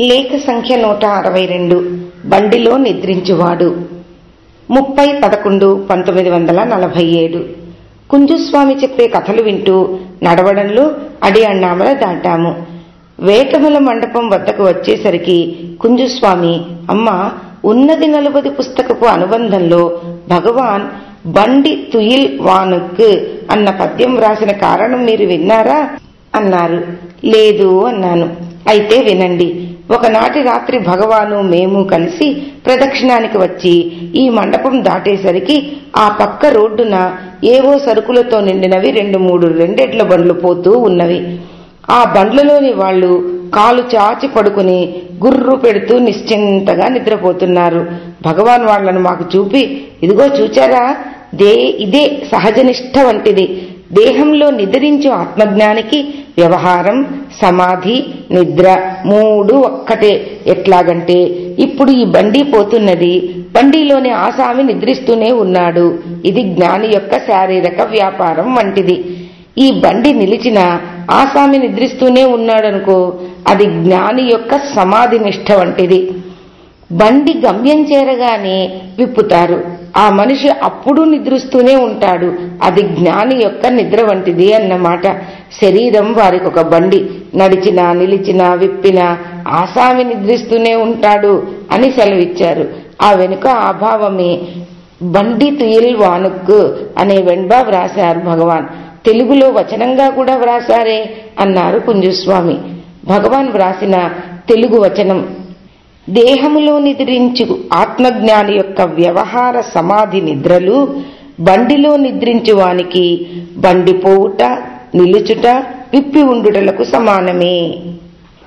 లేఖ సంఖ్య నూట అరవై రెండు. బండిలో నిద్రించువాడు. ముప్పై పదకొండు పంతొమ్మిది వందల నలభై ఏడు. కుంజుస్వామి చెప్పే కథలు వింటూ నడవడంలో అడి అన్నామల దాటాము. వేటముల మండపం వద్దకు వచ్చేసరికి కుంజుస్వామి అమ్మ ఉన్నది నలుబది పుస్తకపు అనుబంధంలో భగవాన్ బండి తుయిల్ వానుక్ అన్న పద్యం వ్రాసిన కారణం మీరు విన్నారా? అన్నారు. లేదు అన్నాను. అయితే వినండి. ఒకనాటి రాత్రి భగవాను మేము కలిసి ప్రదక్షిణానికి వచ్చి ఈ మండపం దాటేసరికి ఆ పక్క రోడ్డున ఏవో సరుకులతో నిండినవి రెండు మూడు రెండెడ్ల బండ్లు పోతూ ఉన్నవి. ఆ బండ్లలోని వాళ్ళు కాలు చాచి పడుకుని గుర్రు పెడుతూ నిశ్చింతగా నిద్రపోతున్నారు. భగవాన్ వాళ్ళను మాకు చూపి ఇదిగో చూచారా దే ఇదే సహజనిష్ట వంటిది. దేహంలో నిద్రించు ఆత్మజ్ఞానికి వ్యవహారం సమాధి నిద్ర మూడు ఒక్కటే. ఎట్లాగంటే ఇప్పుడు ఈ బండి పోతున్నది. బండిలోని ఆసామి నిద్రిస్తూనే ఉన్నాడు. ఇది జ్ఞాని యొక్క శారీరక వ్యాపారం వంటిది. ఈ బండి నిలిచిన ఆసామి నిద్రిస్తూనే ఉన్నాడనుకో అది జ్ఞాని యొక్క సమాధి నిష్ట వంటిది. బండి గమ్యం చేరగానే విప్పుతారు. ఆ మనిషి అప్పుడు నిద్రిస్తూనే ఉంటాడు. అది జ్ఞాని యొక్క నిద్ర వంటిది అన్నమాట. శరీరం వారికి ఒక బండి. నడిచినా నిలిచినా విప్పినా ఆసామి నిద్రిస్తూనే ఉంటాడు అని సెలవిచ్చారు. ఆ వెనుక అభావమే బండి తుయిల్ వానుక్కు అనే వెంబా వ్రాశారు భగవాన్. తెలుగులో వచనంగా కూడా వ్రాసారే అన్నారు కుంజుస్వామి భగవాన్ వ్రాసిన తెలుగు వచనం దేహములో నిద్రించు ఆత్మజ్ఞాని యొక్క వ్యవహార సమాధి నిద్రలు బండిలో నిద్రించు వానికి బండి పోవుట నిలుచుట విప్పి ఉండుటలకు సమానమే.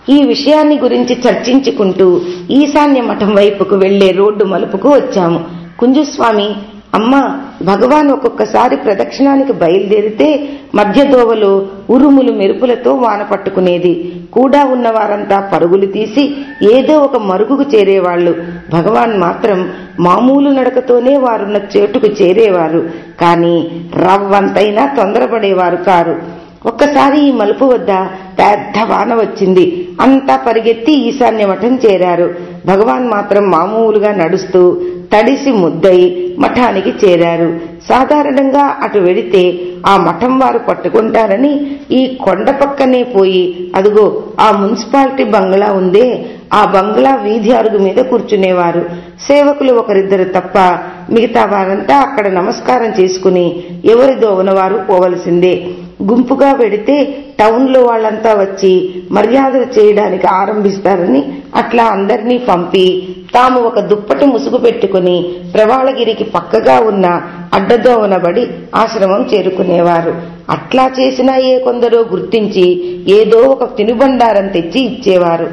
ఈ విషయాన్ని గురించి చర్చించుకుంటూ ఈశాన్య మఠం వైపుకు వెళ్ళే రోడ్డు మలుపుకు వచ్చాము. కుంజుస్వామి అమ్మా భగవాన్ ఒక్కొక్కసారి ప్రదక్షిణానికి బయలుదేరితే మధ్య దోవలో ఉరుములు మెరుపులతో వాన పట్టుకునేది. కూడా ఉన్న వారంతా పరుగులు తీసి ఏదో ఒక మరుగుకు చేరేవాళ్ళు భగవాన్ మాత్రం మామూలు నడకతోనే వారున్న చోటుకు చేరేవారు. కాని రవ్వంతైనా తొందరపడేవారు కారు. ఒక్కసారి ఈ మలుపు వద్ద పెద్ద వాన వచ్చింది. అంతా పరిగెత్తి ఈశాన్య మఠం చేరారు. భగవాన్ మాత్రం మామూలుగా నడుస్తూ తడిసి ముద్దై మఠానికి చేరారు. సాధారణంగా అటు వెడితే ఆ మఠం వారు పట్టుకుంటారని ఈ కొండ పక్కనే పోయి అదుగో ఆ మున్సిపాలిటీ బంగ్లా ఉందే ఆ బంగ్లా వీధి అరుగు మీద కూర్చునేవారు. సేవకులు ఒకరిద్దరు తప్ప మిగతా వారంతా అక్కడ నమస్కారం చేసుకుని ఎవరి దోవన వారు పోవలసిందే. గుంపుగా వెడితే టౌన్లో వాళ్ళంతా వచ్చి మర్యాదలు చేయడానికి ఆరంభిస్తారని అట్లా అందరినీ పంపి తాము ఒక దుప్పటి ముసుగు పెట్టుకుని ప్రవాళగిరికి పక్కగా ఉన్న అడ్డదోవనబడి ఆశ్రమం చేరుకునేవారు. అట్లా చేసినా ఏ కొందరో గుర్తించి ఏదో ఒక తినుబండారం తెచ్చి ఇచ్చేవారు.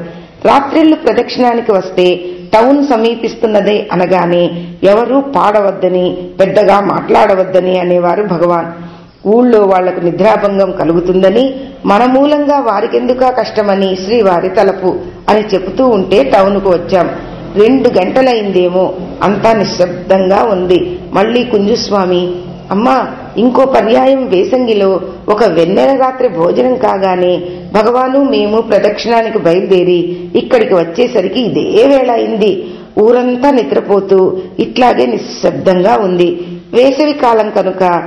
రాత్రిళ్ళు ప్రదక్షిణానికి వస్తే టౌన్ సమీపిస్తున్నదే అనగానే ఎవరూ పాడవద్దని పెద్దగా మాట్లాడవద్దని అనేవారు భగవాన్. ఊళ్ళో వాళ్ళకు నిద్రాభంగం కలుగుతుందని మన మూలంగా వారికెందుకా కష్టమని శ్రీవారి తలపు అని చెబుతూ ఉంటే టౌన్కు వచ్చాం. రెండు గంటలైందేమో అంతా నిశ్శబ్దంగా ఉంది. మళ్ళీ కుంజుస్వామి అమ్మా ఇంకో పర్యాయం వేసంగిలో ఒక వెన్నెల రాత్రి భోజనం కాగానే భగవాను మేము ప్రదక్షిణానికి బయలుదేరి ఇక్కడికి వచ్చేసరికి ఇదే వేళ అయింది. ఊరంతా నిద్రపోతూ ఇట్లాగే నిశ్శబ్దంగా ఉంది. వేసవి కాలం కనుక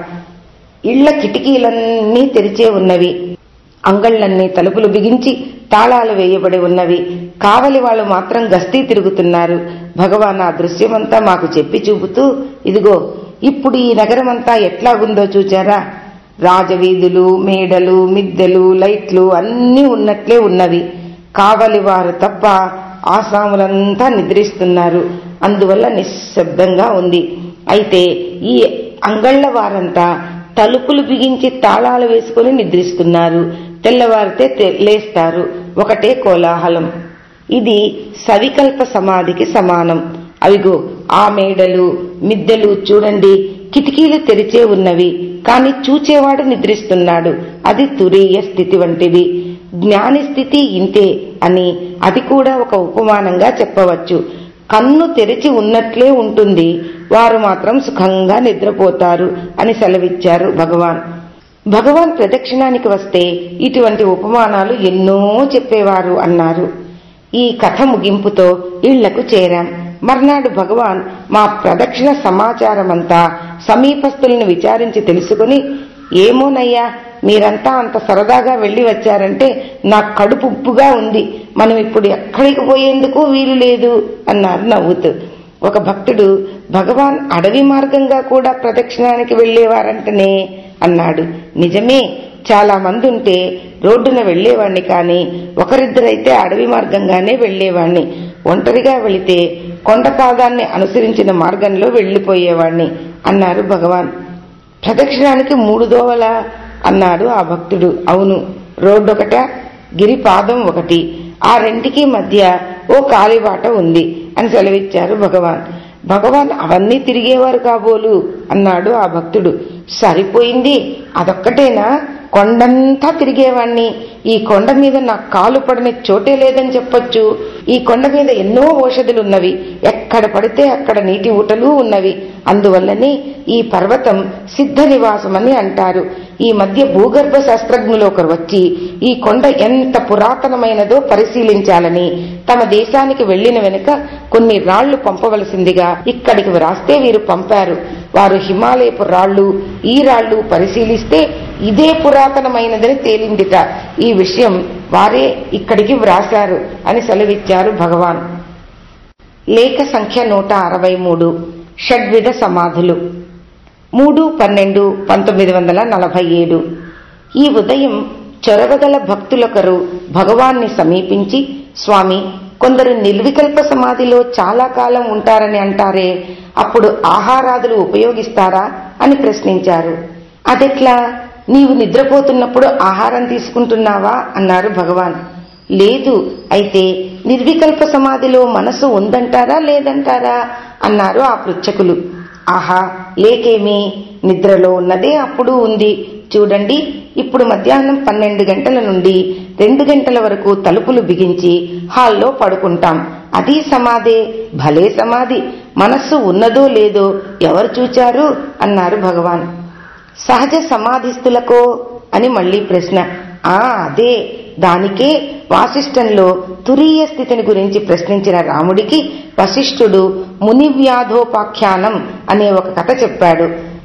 ఇళ్ళ కిటికీలన్నీ తెరిచే ఉన్నవి. అంగళ్ళన్నీ తలుపులు బిగించి తాళాలు వేయబడి ఉన్నవి. కావలి వాళ్ళు మాత్రం గస్తీ తిరుగుతున్నారు. భగవాన్ ఆ దృశ్యమంతా మాకు చెప్పి చూపుతూ ఇదిగో ఇప్పుడు ఈ నగరమంతా ఎట్లాగుందో చూచారా? రాజవీధులు మేడలు మిద్దెలు లైట్లు అన్నీ ఉన్నట్లే ఉన్నవి. కావలి వారు తప్ప ఆసాములంతా నిద్రిస్తున్నారు. అందువల్ల నిశ్శబ్దంగా ఉంది. అయితే ఈ అంగళ్ళ వారంతా తలుపులు బిగించి తాళాలు వేసుకుని నిద్రిస్తున్నారు. తెల్లవారితే లేస్తారు. ఒకటే కోలాహలం. ఇది సవికల్ప సమాధికి సమానం. అవిగో ఆ మేడలు మిద్దెలు చూడండి. కిటికీలు తెరిచే ఉన్నవి. కాని చూచేవాడు నిద్రిస్తున్నాడు. అది తురీయ స్థితి వంటిది. జ్ఞాని స్థితి ఇంతే అని అది కూడా ఒక ఉపమానంగా చెప్పవచ్చు. కన్ను తెరిచి ఉన్నట్లే ఉంటుంది. వారు మాత్రం సుఖంగా నిద్రపోతారు అని సెలవిచ్చారు భగవాన్. భగవాన్ ప్రదక్షిణానికి వస్తే ఇటువంటి ఉపమానాలు ఎన్నో చెప్పేవారు అన్నారు. ఈ కథ ముగింపుతో ఇళ్ళకు చేరాం. మర్నాడు భగవాన్ మా ప్రదక్షిణ సమాచారమంతా సమీపస్తులను విచారించి తెలుసుకుని ఏమోనయ్యా మీరంతా అంత సరదాగా వెళ్ళి వచ్చారంటే నా కడుపు ఉప్పుగా ఉంది. మనం ఇప్పుడు ఎక్కడికి పోయేందుకు వీలు లేదు అన్నారు నవ్వుతూ. ఒక భక్తుడు భగవాన్ అడవి మార్గంగా కూడా ప్రదక్షిణానికి వెళ్ళేవారంటనే అన్నాడు. నిజమే చాలా మంది ఉంటే రోడ్డున వెళ్ళేవాణ్ణి కాని ఒకరిద్దరైతే అడవి మార్గంగానే వెళ్ళేవాణ్ణి ఒంటరిగా వెళితే కొండపాదాన్ని అనుసరించిన మార్గంలో వెళ్ళిపోయేవాణ్ణి అన్నారు భగవాన్. ప్రదక్షిణానికి మూడు దోవల అన్నాడు ఆ భక్తుడు. అవును రోడ్డొకట గిరిపాదం ఒకటి. ఆ రెంటికి మధ్య ఓ కాలిబాట ఉంది అని సెలవిచ్చారు భగవాన్. భగవాన్ అవన్నీ తిరిగేవారు కాబోలు అన్నాడు ఆ భక్తుడు. సరిపోయింది అదొక్కటేనా? కొండంతా తిరిగేవాణ్ణి. ఈ కొండ మీద నా కాలు పడిన చోటే లేదని చెప్పొచ్చు. ఈ కొండ మీద ఎన్నో ఓషధులున్నవి ఎక్కడ పడితే అక్కడ నీటి ఊటలు ఉన్నవి. అందువల్లనే ఈ పర్వతం సిద్ధ నివాసమని అంటారు. ఈ మధ్య భూగర్భ శాస్త్రజ్ఞులు ఒకరు వచ్చి ఈ కొండ ఎంత పురాతనమైనదో పరిశీలించాలని తమ దేశానికి వెళ్ళిన వెనుక కొన్ని రాళ్ళు పంపవలసిందిగా ఇక్కడికి వ్రాస్తే వీరు పంపారు. వారు హిమాలయపు రాళ్ళు ఈ రాళ్ళు పరిశీలిస్తే ఇదే పురాతనమైనదని తేలిందిట. ఈ విషయం వారే ఇక్కడికి వ్రాశారు అని సెలవిచ్చారు భగవాన్. లేఖ సంఖ్య నూట అరవై మూడు. షడ్విధ సమాధులు. మూడు పన్నెండు పంతొమ్మిది వందల నలభై ఏడు. ఈ ఉదయం చొరవగల భక్తులొకరు భగవాన్ని సమీపించి స్వామి కొందరు నిర్వికల్ప సమాధిలో చాలా కాలం ఉంటారని అంటారే అప్పుడు ఆహారాదులు ఉపయోగిస్తారా? అని ప్రశ్నించారు. అదెట్లా? నీవు నిద్రపోతున్నప్పుడు ఆహారం తీసుకుంటున్నావా? అన్నారు భగవాన్. లేదు అయితే నిర్వికల్ప సమాధిలో మనసు ఉందంటారా లేదంటారా? అన్నారు ఆ పృచ్ఛకులు. ఆహా లేకేమి? నిద్రలో ఉన్నదే అప్పుడు ఉంది. చూడండి ఇప్పుడు మధ్యాహ్నం పన్నెండు గంటల నుండి రెండు గంటల వరకు తలుపులు బిగించి హాల్లో పడుకుంటాం. అది సమాధే. భలే సమాధి. మనస్సు ఉన్నదో లేదో ఎవరు చూచారు? అన్నారు భగవాన్. సహజ సమాధిస్తులకో అని మళ్ళీ ప్రశ్న. ఆ అదే. దానికే వాసిష్టంలో తురీయ స్థితిని గురించి ప్రశ్నించిన రాముడికి వశిష్ఠుడు ముని వ్యాధోపాఖ్యానం అనే ఒక కథ చెప్పాడు.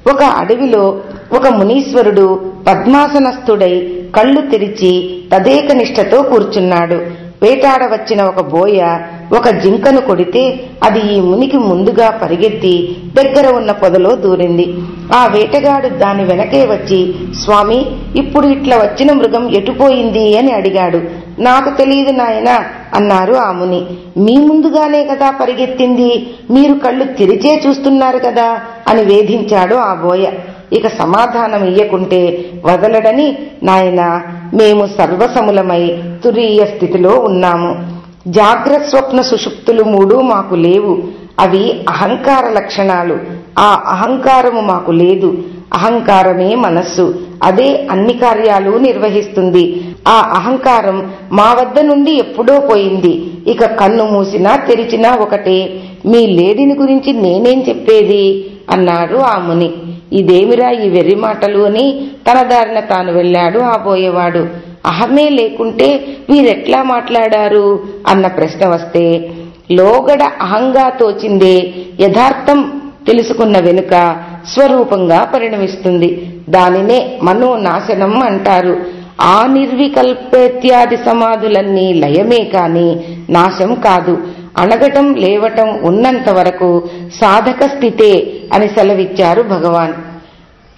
ఒక అడవిలో ఒక మునీశ్వరుడు పద్మాసనస్థుడై కళ్ళు తెరిచి తదేక నిష్ఠతో కూర్చున్నాడు. వేటాడవచ్చిన ఒక బోయ ఒక జింకను కొడితే అది ఈ మునికి ముందుగా పరిగెత్తి దగ్గర ఉన్న పొదలో దూరింది. ఆ వేటగాడు దాని వెనకే వచ్చి స్వామి ఇప్పుడు ఇట్లా వచ్చిన మృగం ఎటుపోయింది అని అడిగాడు. నాకు తెలియదు నాయన అన్నారు ఆ ముని. మీ ముందుగానే కదా పరిగెత్తింది. మీరు కళ్ళు తెరిచే చూస్తున్నారు కదా అని వేధించాడు ఆ బోయ. ఇక సమాధానం ఇయ్యకుంటే వదలడని నాయన మేము సర్వసములమై తురీయ స్థితిలో ఉన్నాము. జాగ్రత్త స్వప్న సుషుప్తులు మూడు మాకు లేవు. అవి అహంకార లక్షణాలు. ఆ అహంకారము మాకు లేదు. అహంకారమే మనస్సు. అదే అన్ని కార్యాలు నిర్వహిస్తుంది. ఆ అహంకారం మా వద్ద నుండి ఎప్పుడో పోయింది. ఇక కన్ను మూసినా తెరిచినా ఒకటే. మీ లేడిని గురించి నేనేం చెప్పేది? అన్నాడు ఆ ముని. ఇదేమిరా ఈ వెర్రి మాటలు అని తన దారిన తాను వెళ్ళాడు ఆ పోయేవాడు అహమే లేకుంటే వీరెట్లా మాట్లాడారు? అన్న ప్రశ్న వస్తే లోగడ అహంగా తోచిందే యథార్థం తెలుసుకున్న వెనుక స్వరూపంగా పరిణమిస్తుంది. దానినే మనోనాశనం అంటారు. ఆ నిర్వికల్పేత్యాది సమాధులన్నీ లయమే కాని నాశం కాదు. అణగటం లేవటం ఉన్నంత వరకు సాధక స్థితే అని సెలవిచ్చారు భగవాన్.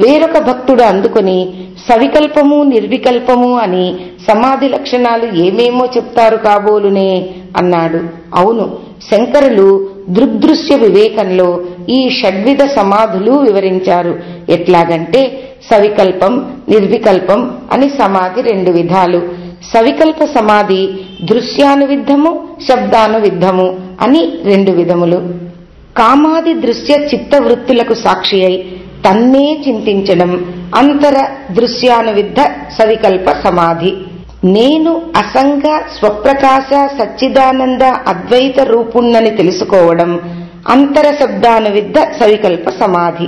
వేరొక భక్తుడు అందుకుని సవికల్పము నిర్వికల్పము అని సమాధి లక్షణాలు ఏమేమో చెప్తారు కాబోలునే అన్నాడు. అవును శంకరులు దృగ్దృశ్య వివేకంలో ఈ షడ్విధ సమాధులు వివరించారు. ఎట్లాగంటే సవికల్పం నిర్వికల్పం అని సమాధి రెండు విధాలు. సవికల్ప సమాధి దృశ్యానువిద్ధము శబ్దానువిద్ధము అని రెండు విధములు. కామాది దృశ్య చిత్తవృత్తులకు సాక్షి అయి తన్నే చింతించడం అంతర దృశ్యానువిద్ధ సవికల్ప సమాధి. నేను అసంగ స్వప్రకాశ సచ్చిదానంద అద్వైత రూపుణ్ణని తెలుసుకోవడం అంతర శబ్దానువిద్ధ సవికల్ప సమాధి.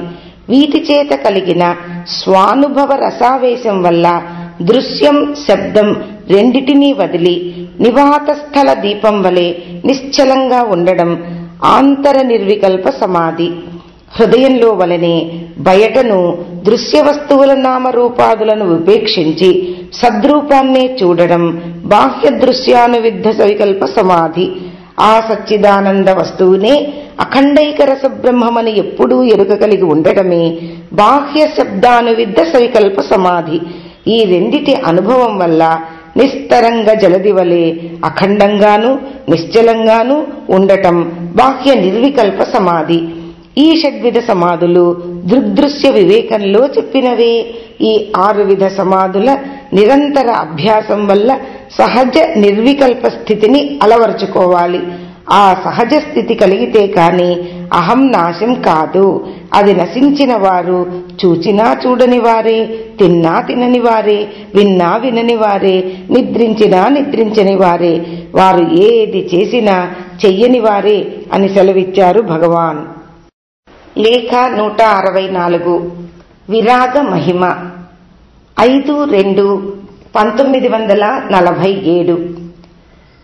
వీటి చేత కలిగిన స్వానుభవ రసావేశం వల్ల దృశ్యం శబ్దం రెండిటినీ వదిలి నివాత స్థల దీపం వలె నిశ్చలంగా ఉండడం ఆంతర నిర్వికల్ప సమాధి. హృదయంలో వలనే బయటను దృశ్య వస్తువుల నామరూపాదులను ఉపేక్షించి సద్రూపాన్నే చూడడం బాహ్య దృశ్యానువిద్ధ సవికల్ప సమాధి. ఆ సచ్చిదానంద వస్తువునే అఖండైక బ్రహ్మమని ఎప్పుడూ ఎరుక కలిగి ఉండటమే బాహ్య శబ్దానువిద్ధ సవికల్ప సమాధి. ఈ రెండిటి అనుభవం వల్ల నిస్తరంగ జలదివలే అఖండంగాను నిశ్చలంగాను ఉండటం బాహ్య నిర్వికల్ప సమాధి. ఈ షడ్విధ సమాధులు దృగ్దృశ్య వివేకంలో చెప్పినవే. ఈ ఆరు విధ సమాధుల నిరంతర అభ్యాసం వల్ల సహజ నిర్వికల్ప స్థితిని అలవరుచుకోవాలి. ఆ సహజ స్థితి కలిగితే కాని అహం నాశం కాదు. అది నశించిన వారు చూచినా చూడని వారే తిన్నా తినని వారే విన్నా వినని వారే నిద్రించినా నిద్రించని వారే వారు ఏది చేసినా చెయ్యని వారే అని సెలవిచ్చారు భగవాన్. లేఖ నూట అరవై నాలుగు. విరాగ మహిమ. ఐదు రెండు పంతొమ్మిది వందల నలభై ఏడు.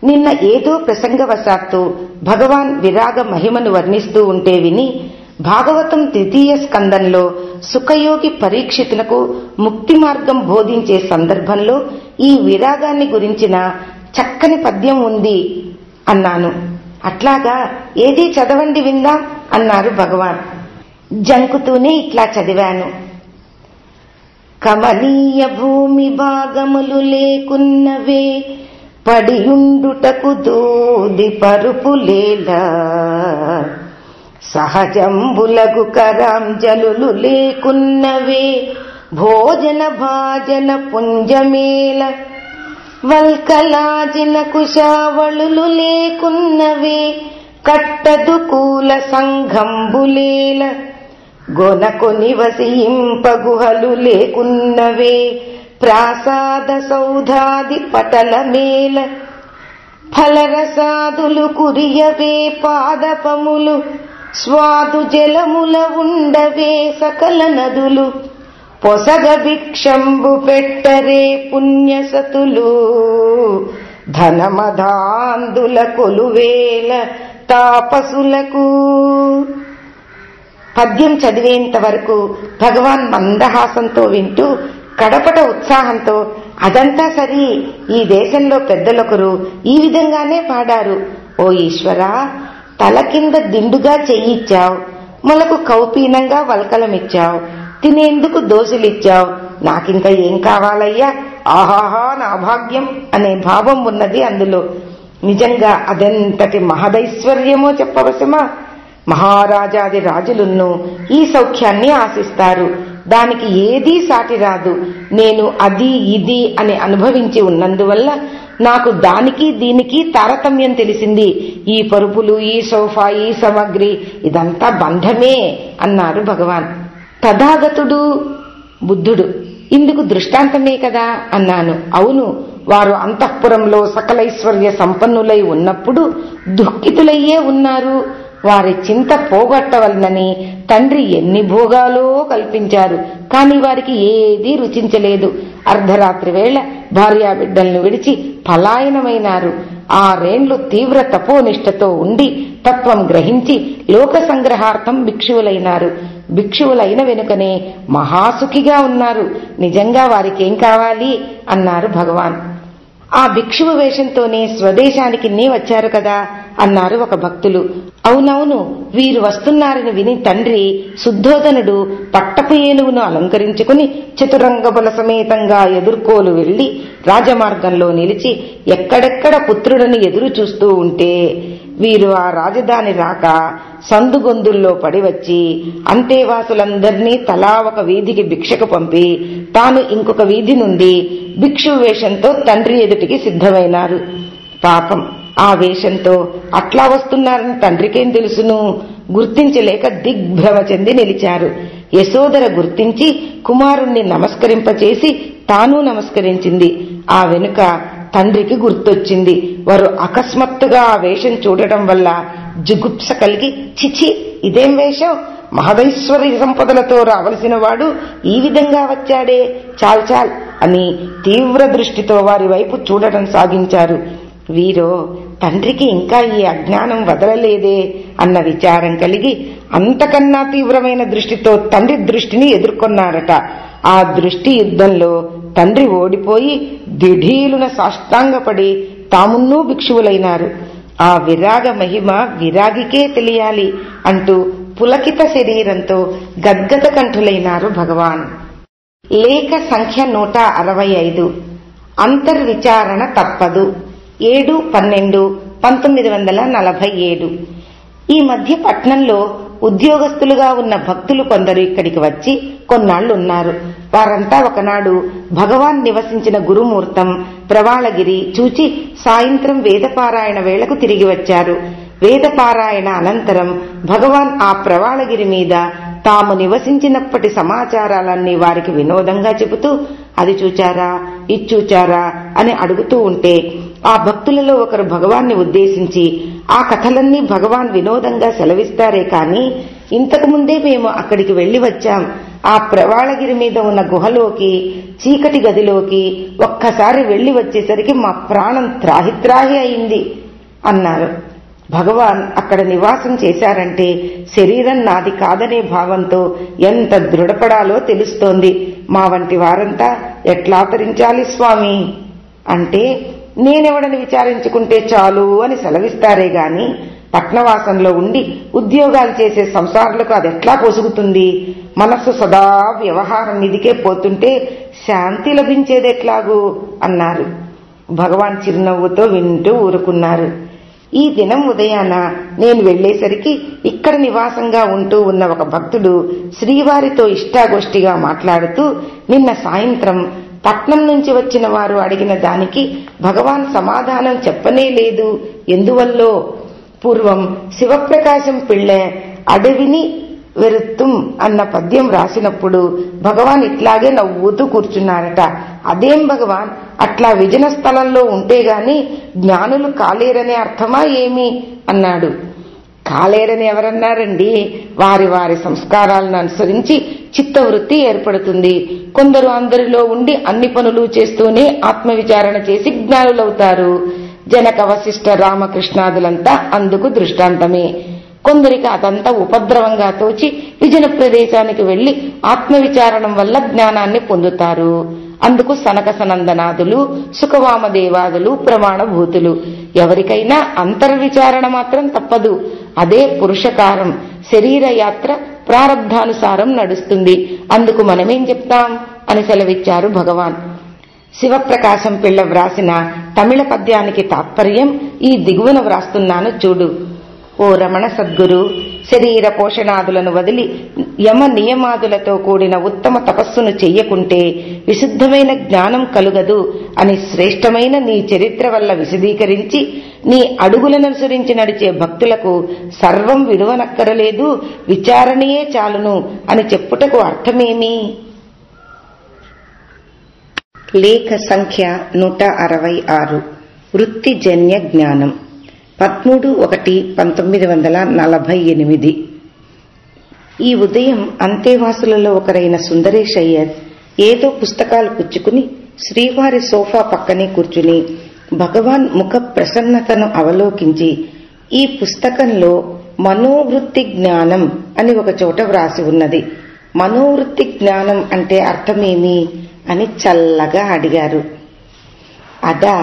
నిన్న ఏదో ప్రసంగవశాత్తు భగవాన్ విరాగ మహిమను వర్ణిస్తూ ఉంటే విని భాగవతం ద్వితీయ స్కందంలో సుఖయోగి పరీక్షితులకు ముక్తి మార్గం బోధించే సందర్భంలో ఈ విరాగాన్ని గురించిన చక్కని పద్యం ఉంది అన్నాను. అట్లాగా ఏది చదవండి విందా అన్నారు భగవాన్. జంకుతూనే ఇట్లా చదివాను. కమనీయ భూమి భాగములు లేకున్నవే పడియుండుటకు దూది పరుపులేలా సహజంబులగు కరాంజలు లేకున్నవే భోజన భాజన పుంజమేల. వల్కలాజిన కుశావళులు లేకున్నవే కట్టదు కూల సంఘంబులేల. గొనకొని వసింపగుహలు లేకున్నవే. ప్రాసాద సౌధాది పటల మేల ఫలరసాదులు కురియవే పాదపములు. స్వాదు జలముల ఉండవే సకల నదులు. పొసగ భిక్షంబు పెట్టరే పుణ్యసతులు. ధనమధాందుల కొలువేల తాపసులకు పద్యం చదివేంత వరకు భగవాన్ మందహాసంతో వింటూ కడపట ఉత్సాహంతో అదంతా సరి ఈ దేశంలో పెద్దలొకరు ఈ విధంగానే పాడారు. ఓ ఈశ్వరా తల కింద దిండుగా చెయ్యిచ్చావు. మొలకు కౌపీనంగా వల్కలమిచ్చావు. తినేందుకు దోసులిచ్చావు నాకింత ఏం కావాలయ్యా? ఆహాహా నా భాగ్యం అనే భావం ఉన్నది అందులో. నిజంగా అదెంతటి మహదైశ్వర్యమో చెప్పవసమా? మహారాజాది రాజులున్ను ఈ సౌఖ్యాన్ని ఆశిస్తారు. దానికి ఏదీ సాటి రాదు. నేను అది ఇది అని అనుభవించి ఉన్నందువల్ల నాకు దానికి దీనికి తారతమ్యం తెలిసింది. ఈ పరుపులు ఈ సోఫా ఈ సమగ్రి ఇదంతా బంధమే అన్నారు భగవాన్. తథాగతుడు బుద్ధుడు. ఇందుకు దృష్టాంతమే కదా అన్నాను. అవును వారు అంతఃపురంలో సకలైశ్వర్య సంపన్నులై ఉన్నప్పుడు దుఃఖితులయ్యే ఉన్నారు. వారి చింత పోగొట్టవలనని తండ్రి ఎన్ని భోగాలో కల్పించారు. కాని వారికి ఏదీ రుచించలేదు. అర్ధరాత్రి వేళ భార్యాబిడ్డలను విడిచి పలాయనమైనారు. ఆరేండ్లు తీవ్ర తపోనిష్టతో ఉండి తత్వం గ్రహించి లోక సంగ్రహార్థం భిక్షువులైనారు. భిక్షువులైన వెనుకనే మహాసుఖిగా ఉన్నారు. నిజంగా వారికేం కావాలి? అన్నారు భగవాన్. ఆ భిక్షువు వేషంతోనే స్వదేశానికి నీ వచ్చారు కదా అన్నారు ఒక భక్తులు. అవునవును వీరు వస్తున్నారని విని తండ్రి శుద్ధోదనుడు పట్టపు ఏనుగును అలంకరించుకుని చతురంగబుల సమేతంగా ఎదుర్కోలు వెళ్ళి రాజమార్గంలో నిలిచి ఎక్కడెక్కడ పుత్రుడని ఎదురు చూస్తూ ఉంటే వీరు ఆ రాజధాని రాక సందుగొందుల్లో పడి వచ్చి అంతేవాసులందర్నీ తలా ఒక వీధికి భిక్షకు పంపి తాను ఇంకొక వీధి నుండి భిక్షు వేషంతో తండ్రి ఎదుటికి సిద్ధమైనారు. పాపం ఆ వేషంతో అట్లా వస్తున్నారని తండ్రికేం తెలుసును? గుర్తించలేక దిగ్భ్రమ చెంది నిలిచారు. యశోదర గుర్తించి కుమారుణ్ణి నమస్కరింపచేసి తాను నమస్కరించింది. ఆ వెనుక తండ్రికి గుర్తొచ్చింది. వారు అకస్మాత్తుగా ఆ వేషం చూడటం వల్ల జుగుప్స కలిగి చిచి ఇదేం వేషం? మహదైశ్వర్య సంపదలతో రావలసిన వాడు ఈ విధంగా వచ్చాడే. చాల్ చాల్ అని తీవ్ర దృష్టితో వారి వైపు చూడటం సాగించారు. వీరో తండ్రికి ఇంకా ఈ అజ్ఞానం వదలలేదే అన్న విచారం కలిగి అంతకన్నా తీవ్రమైన దృష్టితో తండ్రి దృష్టిని ఎదుర్కొన్నారట. ఆ దృష్టి యుద్ధంలో తండ్రి ఓడిపోయి దిఢీలున సాష్టాంగపడి తామున్నూ భిక్షువులైనారు. ఆ విరాగ మహిమ విరాగికే తెలియాలి అంటూ పులకిత శరీరంతో గద్గత కంఠులైనారు భగవాన్. లేఖ సంఖ్య నూట అరవై ఐదు. అంతర్విచారణ తప్పదు. ఏడు పన్నెండు పంతొమ్మిది వందల నలభై ఏడు. ఈ మధ్య పట్నంలో ఉద్యోగస్తులుగా ఉన్న భక్తులు కొందరు ఇక్కడికి వచ్చి కొన్నాళ్ళున్నారు వారంతా ఒకనాడు భగవాన్ నివసించిన గురుమూర్తం ప్రవాళగిరి చూచి సాయంత్రం వేదపారాయణ వేళకు తిరిగి వచ్చారు. వేదపారాయణ అనంతరం భగవాన్ ఆ ప్రవాళగిరి మీద తాము నివసించినప్పటి సమాచారాలన్నీ వారికి వినోదంగా చెబుతూ అది చూచారా? ఇది చూచారా? అని అడుగుతూ ఉంటే ఆ భక్తులలో ఒకరు భగవాన్ని ఉద్దేశించి ఆ కథలన్నీ భగవాన్ వినోదంగా సెలవిస్తారే కాని ఇంతకు ముందే మేము అక్కడికి వెళ్ళి వచ్చాం. ఆ ప్రవాళగిరి మీద ఉన్న గుహలోకి చీకటి గదిలోకి ఒక్కసారి వెళ్ళి వచ్చేసరికి మా ప్రాణం త్రాహిత్రాహి అయింది అన్నారు. భగవాన్ అక్కడ నివాసం చేశారంటే శరీరం నాది కాదనే భావంతో ఎంత దృఢపడాలో తెలుస్తోంది. మా వంటి వారంతా ఎట్లాతరించాలి స్వామి? అంటే నేనెవడని విచారించుకుంటే చాలు అని సెలవిస్తారే గాని పట్నవాసంలో ఉండి ఉద్యోగాలు చేసే సంసారులకు అది ఎట్లా పొసుగుతుంది మనస్సు సదా వ్యవహారం మీదికే పోతుంటే శాంతి లభించేదెట్లాగూ అన్నారు. భగవాన్ చిరునవ్వుతో వింటూ ఊరుకున్నారు. ఈ దినం ఉదయాన నేను వెళ్ళేసరికి ఇక్కడ నివాసంగా ఉంటూ ఉన్న ఒక భక్తుడు శ్రీవారితో ఇష్టాగోష్ఠిగా మాట్లాడుతూ నిన్న సాయంత్రం పట్నం నుంచి వచ్చిన వారు అడిగిన దానికి భగవాన్ సమాధానం చెప్పనే లేదు. ఎందువల్లో? పూర్వం శివప్రకాశం పిళ్ళె అడవిని వెరుత్తుం అన్న పద్యం రాసినప్పుడు భగవాన్ ఇట్లాగే నవ్వుతూ కూర్చున్నారట. అదేం భగవాన్? అట్లా విజన స్థలంలో ఉంటే గాని జ్ఞానులు కాలేరనే అర్థమా ఏమి? అన్నాడు. కాలేరని ఎవరన్నారండి? వారి వారి సంస్కారాలను అనుసరించి చిత్తవృత్తి ఏర్పడుతుంది. కొందరు అందరిలో ఉండి అన్ని పనులు చేస్తూనే ఆత్మవిచారణ చేసి జ్ఞానులవుతారు. జనక వశిష్ఠ రామకృష్ణాదులంతా అందుకు దృష్టాంతమే. కొందరికి అదంతా ఉపద్రవంగా తోచి విజన ప్రదేశానికి వెళ్ళి ఆత్మవిచారణం వల్ల జ్ఞానాన్ని పొందుతారు. అందుకు సనక సనందనాథులు సుఖవామదేవాదులు ప్రమాణభూతులు. ఎవరికైనా అంతర్విచారణ మాత్రం తప్పదు. అదే పురుషకారం శరీర యాత్ర ప్రారంధానుసారం నడుస్తుంది. అందుకు మనమేం చెప్తాం? అని సెలవిచ్చారు భగవాన్. శివప్రకాశం పిళ్ళ వ్రాసిన తమిళ పద్యానికి తాత్పర్యం ఈ దిగువన వ్రాస్తున్నాను చూడు. ఓ రమణ సద్గురు శరీర పోషణాదులను వదిలి యమ నియమాదులతో కూడిన ఉత్తమ తపస్సును చెయ్యకుంటే విశుద్ధమైన జ్ఞానం కలుగదు అని శ్రేష్టమైన నీ చరిత్ర వల్ల విశదీకరించి నీ అడుగులననుసరించి నడిచే భక్తులకు సర్వం విలువనక్కరలేదు విచారణయే చాలును అని చెప్పుటకు అర్థమేమి? లేఖ సంఖ్య నూట అరవై ఆరు. వృత్తిజన్య జ్ఞానం. పదమూడు ఒకటి పంతొమ్మిది వందల నలభై ఎనిమిది. ఈ ఉదయం అంతేవాసులలో ఒకరైన సుందరేష్ అయ్యర్ ఏదో పుస్తకాలు పుచ్చుకుని శ్రీవారి సోఫా పక్కనే కూర్చుని భగవాన్ ముఖ ప్రసన్నతను అవలోకించి ఈ పుస్తకంలో మనోవృత్తి జ్ఞానం అని ఒక చోట వ్రాసి ఉన్నది. మనోవృత్తి జ్ఞానం అంటే అర్థమేమి అని చల్లగా అడిగారు. అదా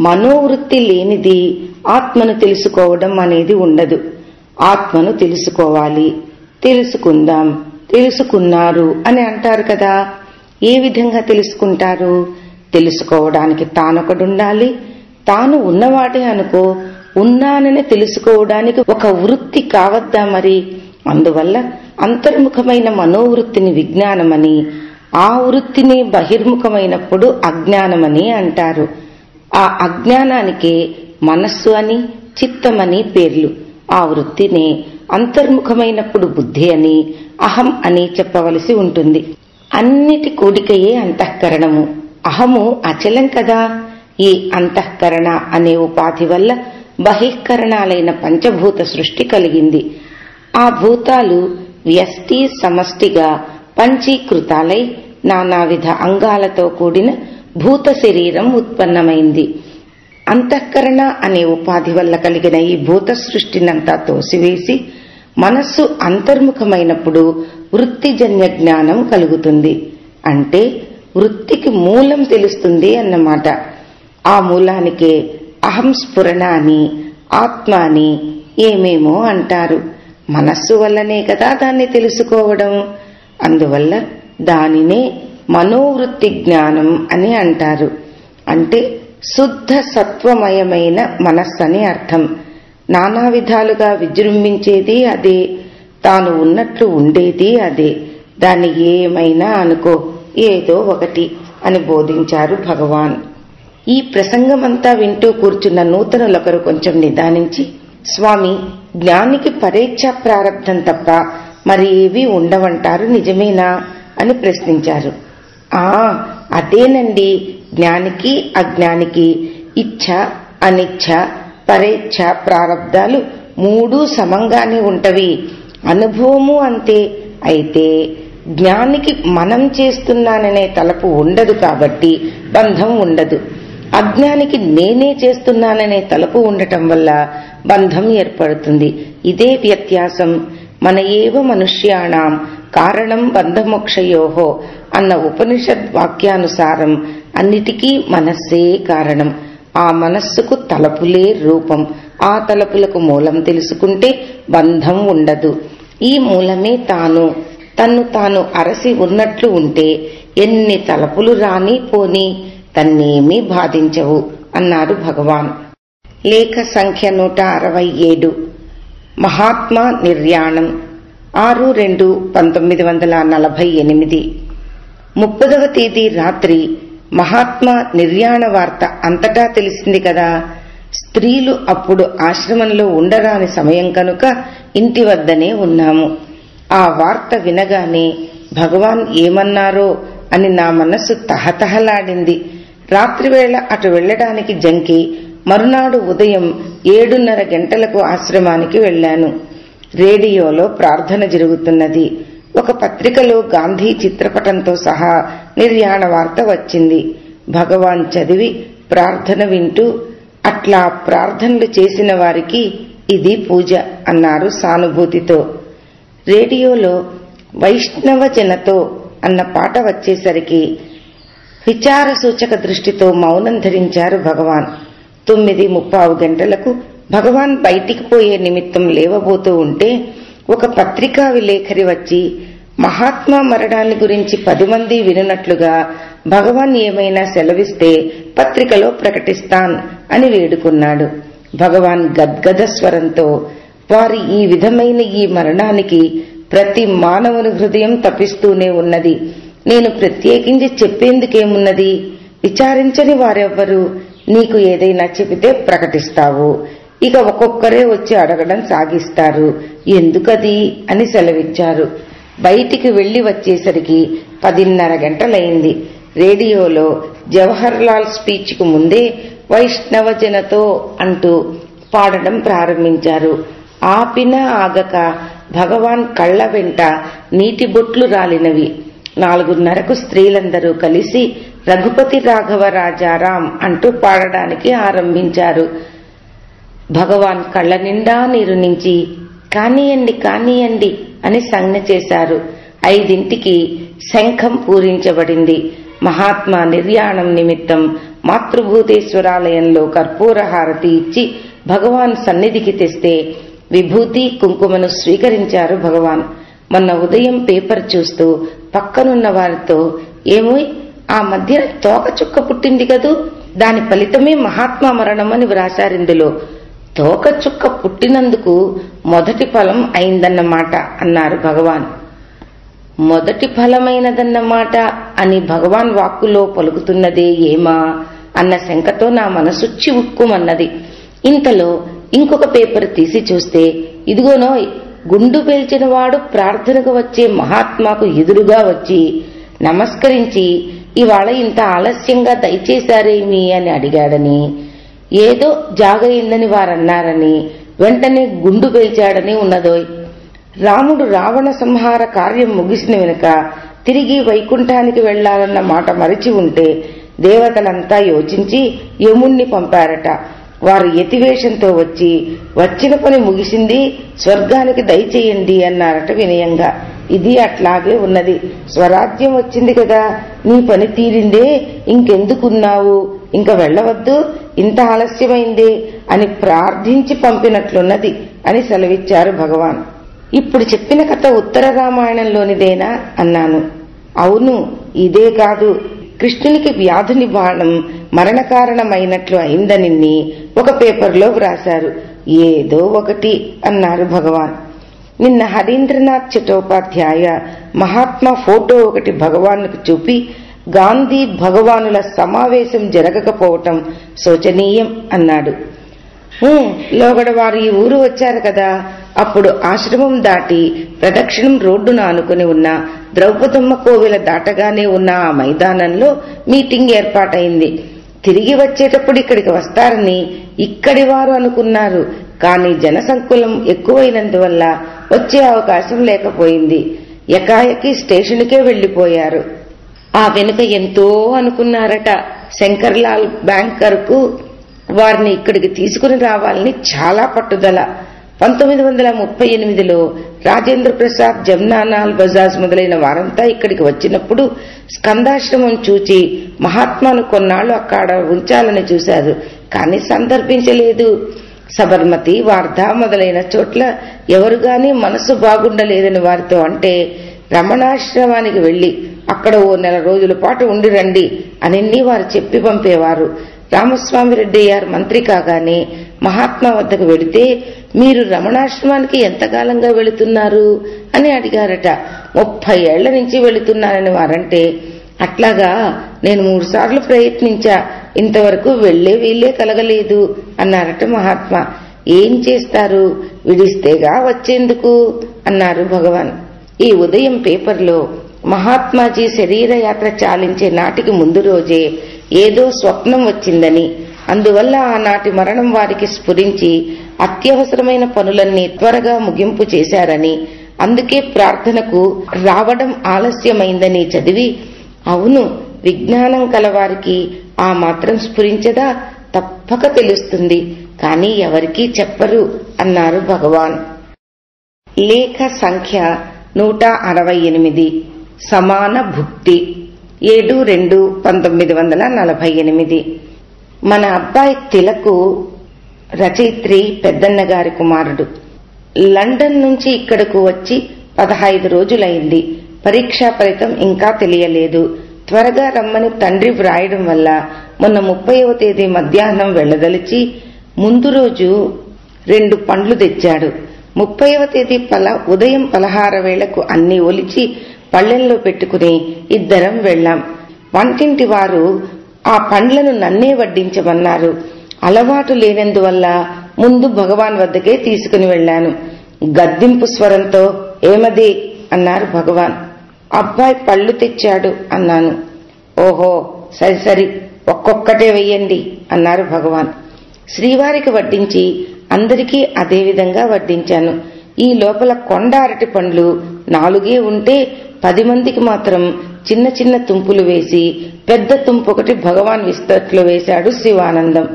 మనోవృత్తి లేనిది ఆత్మను తెలుసుకోవడం అనేది ఉండదు. ఆత్మను తెలుసుకోవాలి. తెలుసుకుందాం. తెలుసుకున్నారు అని అంటారు కదా. ఏ విధంగా తెలుసుకుంటారు? తెలుసుకోవడానికి తానొకడుండాలి. తాను ఉన్నవాడే అనుకో ఉన్నానని తెలుసుకోవడానికి ఒక వృత్తి కావద్దా మరి? అందువల్ల అంతర్ముఖమైన మనోవృత్తిని విజ్ఞానమని ఆ వృత్తిని బహిర్ముఖమైనప్పుడు అజ్ఞానమని అంటారు. ఆ అజ్ఞానానికి మనస్సు అని చిత్తమని పేర్లు. ఆ వృత్తిని అంతర్ముఖమైనప్పుడు బుద్ధి అని అహం అని చెప్పవలసి ఉంటుంది. అన్నిటి కూడికయే అంతఃకరణము. అహము అచలం కదా. ఈ అంతఃకరణ అనే ఉపాధి వల్ల బహిష్కరణాలైన పంచభూత సృష్టి కలిగింది. ఆ భూతాలు వ్యష్టి సమష్టిగా పంచీకృతాలై నానావిధ అంగాలతో కూడిన భూత శరీరం ఉత్పన్నమైంది. అంతఃకరణ అనే ఉపాధి వల్ల కలిగిన ఈ భూత సృష్టినంతా తోసివేసి మనస్సు అంతర్ముఖమైనప్పుడు వృత్తిజన్య జ్ఞానం కలుగుతుంది. అంటే వృత్తికి మూలం తెలుస్తుంది అన్నమాట. ఆ మూలానికే అహం స్ఫురణ అని ఆత్మ అని ఏమేమో అంటారు. మనస్సు వల్లనే కదా దాన్ని తెలుసుకోవడం. అందువల్ల దానినే మనోవృత్తి జ్ఞానం అని అంటారు. అంటే శుద్ధ సత్వమయమైన మనస్సని అర్థం. నానా విధాలుగా విజృంభించేది అదే. తాను ఉన్నట్లు ఉండేది అదే. దాన్ని ఏమైనా అనుకో ఏదో ఒకటి అని బోధించారు భగవాన్. ఈ ప్రసంగమంతా వింటూ కూర్చున్న నూతనులొకరు కొంచెం నిదానించి స్వామి జ్ఞానికి పరీక్ష ప్రారంధం తప్ప మరి ఏవి ఉండవంటారు నిజమేనా? అని ప్రశ్నించారు. అదేనండి. జ్ఞానికి అజ్ఞానికి ఇచ్ఛ అనిచ్ఛ పరేచ్ఛ ప్రారంధాలు మూడు సమంగానే ఉంటవి. అనుభవము అంతే. అయితే జ్ఞానికి మనం చేస్తున్నాననే తలపు ఉండదు కాబట్టి బంధం ఉండదు. అజ్ఞానికి నేనే చేస్తున్నాననే తలపు ఉండటం వల్ల బంధం ఏర్పడుతుంది. ఇదే వ్యత్యాసం. మన ఏవ మనుష్యాణం కారణం బంధమోక్షయోహో అన్న ఉపనిషద్ వాక్యానుసారం అన్నిటికీ మనస్సే కారణం. ఆ మనస్సుకు తలపులే రూపం. ఆ తలపులకు మూలం తెలుసుకుంటే బంధం ఉండదు. ఈ మూలమే తాను. తన్ను తాను అరసి ఉన్నట్లు ఉంటే ఎన్ని తలపులు రాని పోని తన్నేమీ బాధించవు అన్నారు భగవాన్. లేఖ సంఖ్య నూట అరవై ఏడు. మహాత్మా నిర్యాణం. ఆరు రెండు పంతొమ్మిది వందల నలభై ఎనిమిది. ముప్పదవ తేదీ రాత్రి మహాత్మా నిర్యాణ వార్త అంతటా తెలిసింది కదా. స్త్రీలు అప్పుడు ఆశ్రమంలో ఉండరాని సమయం కనుక ఇంటి వద్దనే ఉన్నాము. ఆ వార్త వినగానే భగవాన్ ఏమన్నారో అని నా మనస్సు తహతహలాడింది. రాత్రివేళ అటు వెళ్ళడానికి జంకి మరునాడు ఉదయం ఏడున్నర గంటలకు ఆశ్రమానికి వెళ్ళాను రేడియోలో ప్రార్థన జరుగుతున్నది. ఒక పత్రికలో గాంధీ చిత్రపటంతో సహా నిర్యాణ వార్త వచ్చింది. భగవాన్ చదివి ప్రార్థన వింటూ అట్లా ప్రార్థనలు చేసిన వారికి ఇది పూజ అన్నారు సానుభూతితో. రేడియోలో వైష్ణవ జనతో అన్న పాట వచ్చేసరికి విచార సూచక దృష్టితో మౌనం ధరించారు భగవాన్. తొమ్మిది ముప్పావు గంటలకు భగవాన్ బయటికి పోయే నిమిత్తం లేవబోతూ ఉంటే ఒక పత్రికా విలేఖరి వచ్చి మహాత్మా మరణాన్ని గురించి పది మంది వినున్నట్లుగా భగవాన్ ఏమైనా సెలవిస్తే పత్రికలో ప్రకటిస్తాన్ అని వేడుకున్నాడు. భగవాన్ గద్గద స్వరంతో వారి ఈ విధమైన ఈ మరణానికి ప్రతి మానవుని హృదయం తపిస్తూనే ఉన్నది. నేను ప్రత్యేకించి చెప్పేందుకేమున్నది? విచారించని వారెవ్వరు? నీకు ఏదైనా చెబితే ప్రకటిస్తావు. ఇక ఒక్కొక్కరే వచ్చి అడగడం సాగిస్తారు. ఎందుకది? అని సెలవిచ్చారు. బయటికి వెళ్ళి వచ్చేసరికి పదిన్నర గంటలైంది. రేడియోలో జవహర్ లాల్ స్పీచ్కు ముందే వైష్ణవజనతో అంటూ పాడడం ప్రారంభించారు. ఆపిన ఆగక భగవాన్ కళ్ళ వెంట నీటి బొట్లు రాలినవి. నాలుగున్నరకు స్త్రీలందరూ కలిసి రఘుపతి రాఘవ రాజారాం అంటూ పాడడానికి ఆరంభించారు. భగవాన్ కళ్ళ నిండా నీరు నుంచి కానియండి కానియండి అని సంజ్ఞ చేశారు. ఐదింటికి శంఖం పూరించబడింది. మహాత్మా నిర్యాణం నిమిత్తం మాతృభూతేశ్వరాలయంలో కర్పూర హారతి ఇచ్చి భగవాన్ సన్నిధికి తెస్తే విభూతి కుంకుమను స్వీకరించారు భగవాన్. మొన్న ఉదయం పేపర్ చూస్తూ పక్కనున్న వారితో ఏమో ఆ మధ్య తోక చుక్క పుట్టింది కదూ? దాని ఫలితమే మహాత్మా మరణమని వ్రాశారిందులో. తోకచుక్క పుట్టినందుకు మొదటి ఫలం అయిందన్నమాట అన్నారు భగవాన్. మొదటి ఫలమైనదన్నమాట అని భగవాన్ వాక్కులో పలుకుతున్నదే ఏమా అన్న శంకతో నా మనసు చివుక్కుమన్నది. ఇంతలో ఇంకొక పేపర్ తీసి చూస్తే ఇదిగోనోయ్ గుండు పేల్చినవాడు ప్రార్థనకు వచ్చే మహాత్మాకు ఎదురుగా వచ్చి నమస్కరించి ఇవాళ ఇంత ఆలస్యంగా దయచేశారేమి అని అడిగాడని ఏదో జాగయిందని వారన్నారని వెంటనే గుండు పేల్చాడని ఉన్నదోయ్. రాముడు రావణ సంహార కార్యం ముగిసిన వెనుక తిరిగి వైకుంఠానికి వెళ్ళాలన్న మాట మరిచి ఉంటే దేవతలంతా యోచించి యముణ్ణి పంపారట. వారు యతివేషంతో వచ్చి వచ్చిన పని ముగిసింది స్వర్గానికి దయచేయండి అన్నారట వినయంగా. ఇది అట్లాగే ఉన్నది. స్వరాజ్యం వచ్చింది కదా నీ పని తీరిందే ఇంకెందుకున్నావు? ఇంక వెళ్ళవద్దు ఇంత ఆలస్యమైందే అని ప్రార్థించి పంపినట్లున్నది అని సెలవిచ్చారు భగవాన్. ఇప్పుడు చెప్పిన కథ ఉత్తర రామాయణంలోనిదేనా? అన్నాను. అవును ఇదే కాదు. కృష్ణునికి వ్యాధు నివారణం మరణ కారణమైనట్లు అయిందని ఒక పేపర్లో వ్రాశారు. ఏదో ఒకటి అన్నారు భగవాన్. నిన్న హరీంద్రనాథ్ చటోపాధ్యాయ మహాత్మా ఫోటో ఒకటి భగవాన్కు చూపి గాంధీ భగవానుల సమావేశం జరగకపోవటం శోచనీయం అన్నాడు. లోగడ వారు ఈ ఊరు వచ్చారు కదా. అప్పుడు ఆశ్రమం దాటి ప్రదక్షిణం రోడ్డున ఆనుకుని ఉన్న ద్రౌపదమ్మ కోవిల దాటగానే ఉన్న ఆ మైదానంలో మీటింగ్ ఏర్పాటైంది. తిరిగి వచ్చేటప్పుడు ఇక్కడికి వస్తారని ఇక్కడి వారు అనుకున్నారు. కానీ జనసంకులం ఎక్కువైనందువల్ల వచ్చే అవకాశం లేకపోయింది. ఎకాయకి స్టేషన్కే వెళ్ళిపోయారు ఆ వెనుక ఎంతో అనుకున్నారట. శంకర్లాల్ బ్యాంకర్కు వారిని ఇక్కడికి తీసుకుని రావాలని చాలా పట్టుదల. పంతొమ్మిది వందల ముప్పై ఎనిమిదిలో రాజేంద్ర ప్రసాద్ జమ్నానాల్ బజాజ్ మొదలైన వారంతా ఇక్కడికి వచ్చినప్పుడు స్కందాశ్రమం చూచి మహాత్మాను కొన్నాళ్ళు అక్కడ ఉంచాలని చూశారు. కానీ సందర్భించలేదు. సబర్మతి వార్ధ మొదలైన చోట్ల ఎవరుగాని మనసు బాగుండలేదని వారితో అంటే రమణాశ్రమానికి వెళ్ళి అక్కడ ఓ నెల రోజుల పాటు ఉండి రండి అని వారు చెప్పి పంపేవారు. రామస్వామి గారు మంత్రి కాగానే మహాత్మా వద్దకు వెళితే మీరు రమణాశ్రమానికి ఎంతకాలంగా వెళుతున్నారు? అని అడిగారట. ముప్పై ఏళ్ళ నుంచి వెళుతున్నానని వారంటే అట్లాగా నేను మూడు సార్లు ప్రయత్నించా. ఇంతవరకు వెళ్ళే వీళ్ళే కలగలేదు అన్నారట మహాత్మా. ఏం చేస్తారు? విడిస్తేగా వచ్చేందుకు? అన్నారు భగవాన్. ఈ ఉదయం పేపర్లో మహాత్మాజీ శరీరయాత్ర చాలించే నాటికి ముందు రోజే ఏదో స్వప్నం వచ్చిందని. అందువల్ల ఆనాటి మరణం వారికి స్ఫురించి అత్యవసరమైన పనులన్నీ త్వరగా ముగింపు చేశారని. అందుకే ప్రార్థనకు రావడం ఆలస్యమైందని చదివి అవును విజ్ఞానం కలవారికి ఆ మాత్రం స్ఫురించదా? తప్పక తెలుస్తుంది. కానీ ఎవరికీ చెప్పరు అన్నారు భగవాన్. లేఖ సంఖ్య నూట అరవై ఎనిమిది. సమాన భుక్తి. ఏడు రెండు పంతొమ్మిది వందల నలభై ఎనిమిది. మన అబ్బాయి తిలకు రచయిత్రి పెద్దన్న గారి కుమారుడు. లండన్ నుంచి ఇక్కడకు వచ్చి పదహైదు రోజులైంది. పరీక్షా ఫలితం ఇంకా తెలియలేదు. త్వరగా రమ్మని తండ్రి వ్రాయడం వల్ల మొన్న ముప్పైవ తేదీ మధ్యాహ్నం వెళ్ళదలిచి ముందు రోజు రెండు పండ్లు తెచ్చాడు. ముప్పైవ తేదీ పల ఉదయం పలహార వేళకు అన్ని ఒలిచి పళ్ళెంలో పెట్టుకుని ఇద్దరం వెళ్ళాం వంటింటి వారు ఆ పండ్లను నన్నే వడ్డించమన్నారు. అలవాటు లేనందువల్ల ముందు భగవాన్ వద్దకే తీసుకుని వెళ్ళాను గద్దింపు స్వరంతో ఏమది? అన్నారు భగవాన్. అబ్బాయి పళ్ళు తెచ్చాడు అన్నాను. ఓహో సరి సరి ఒక్కొక్కటే వెయ్యండి అన్నారు భగవాన్. శ్రీవారికి వడ్డించి అందరికీ అదేవిధంగా వడ్డించాను. ఈ లోపల కొండ అరటి పండ్లు నాలుగే ఉంటే పది మందికి మాత్రం చిన్న చిన్న తుంపులు వేసి పెద్ద తుంపు ఒకటి భగవాన్ విస్తట్లో వేశాడు శివానందం.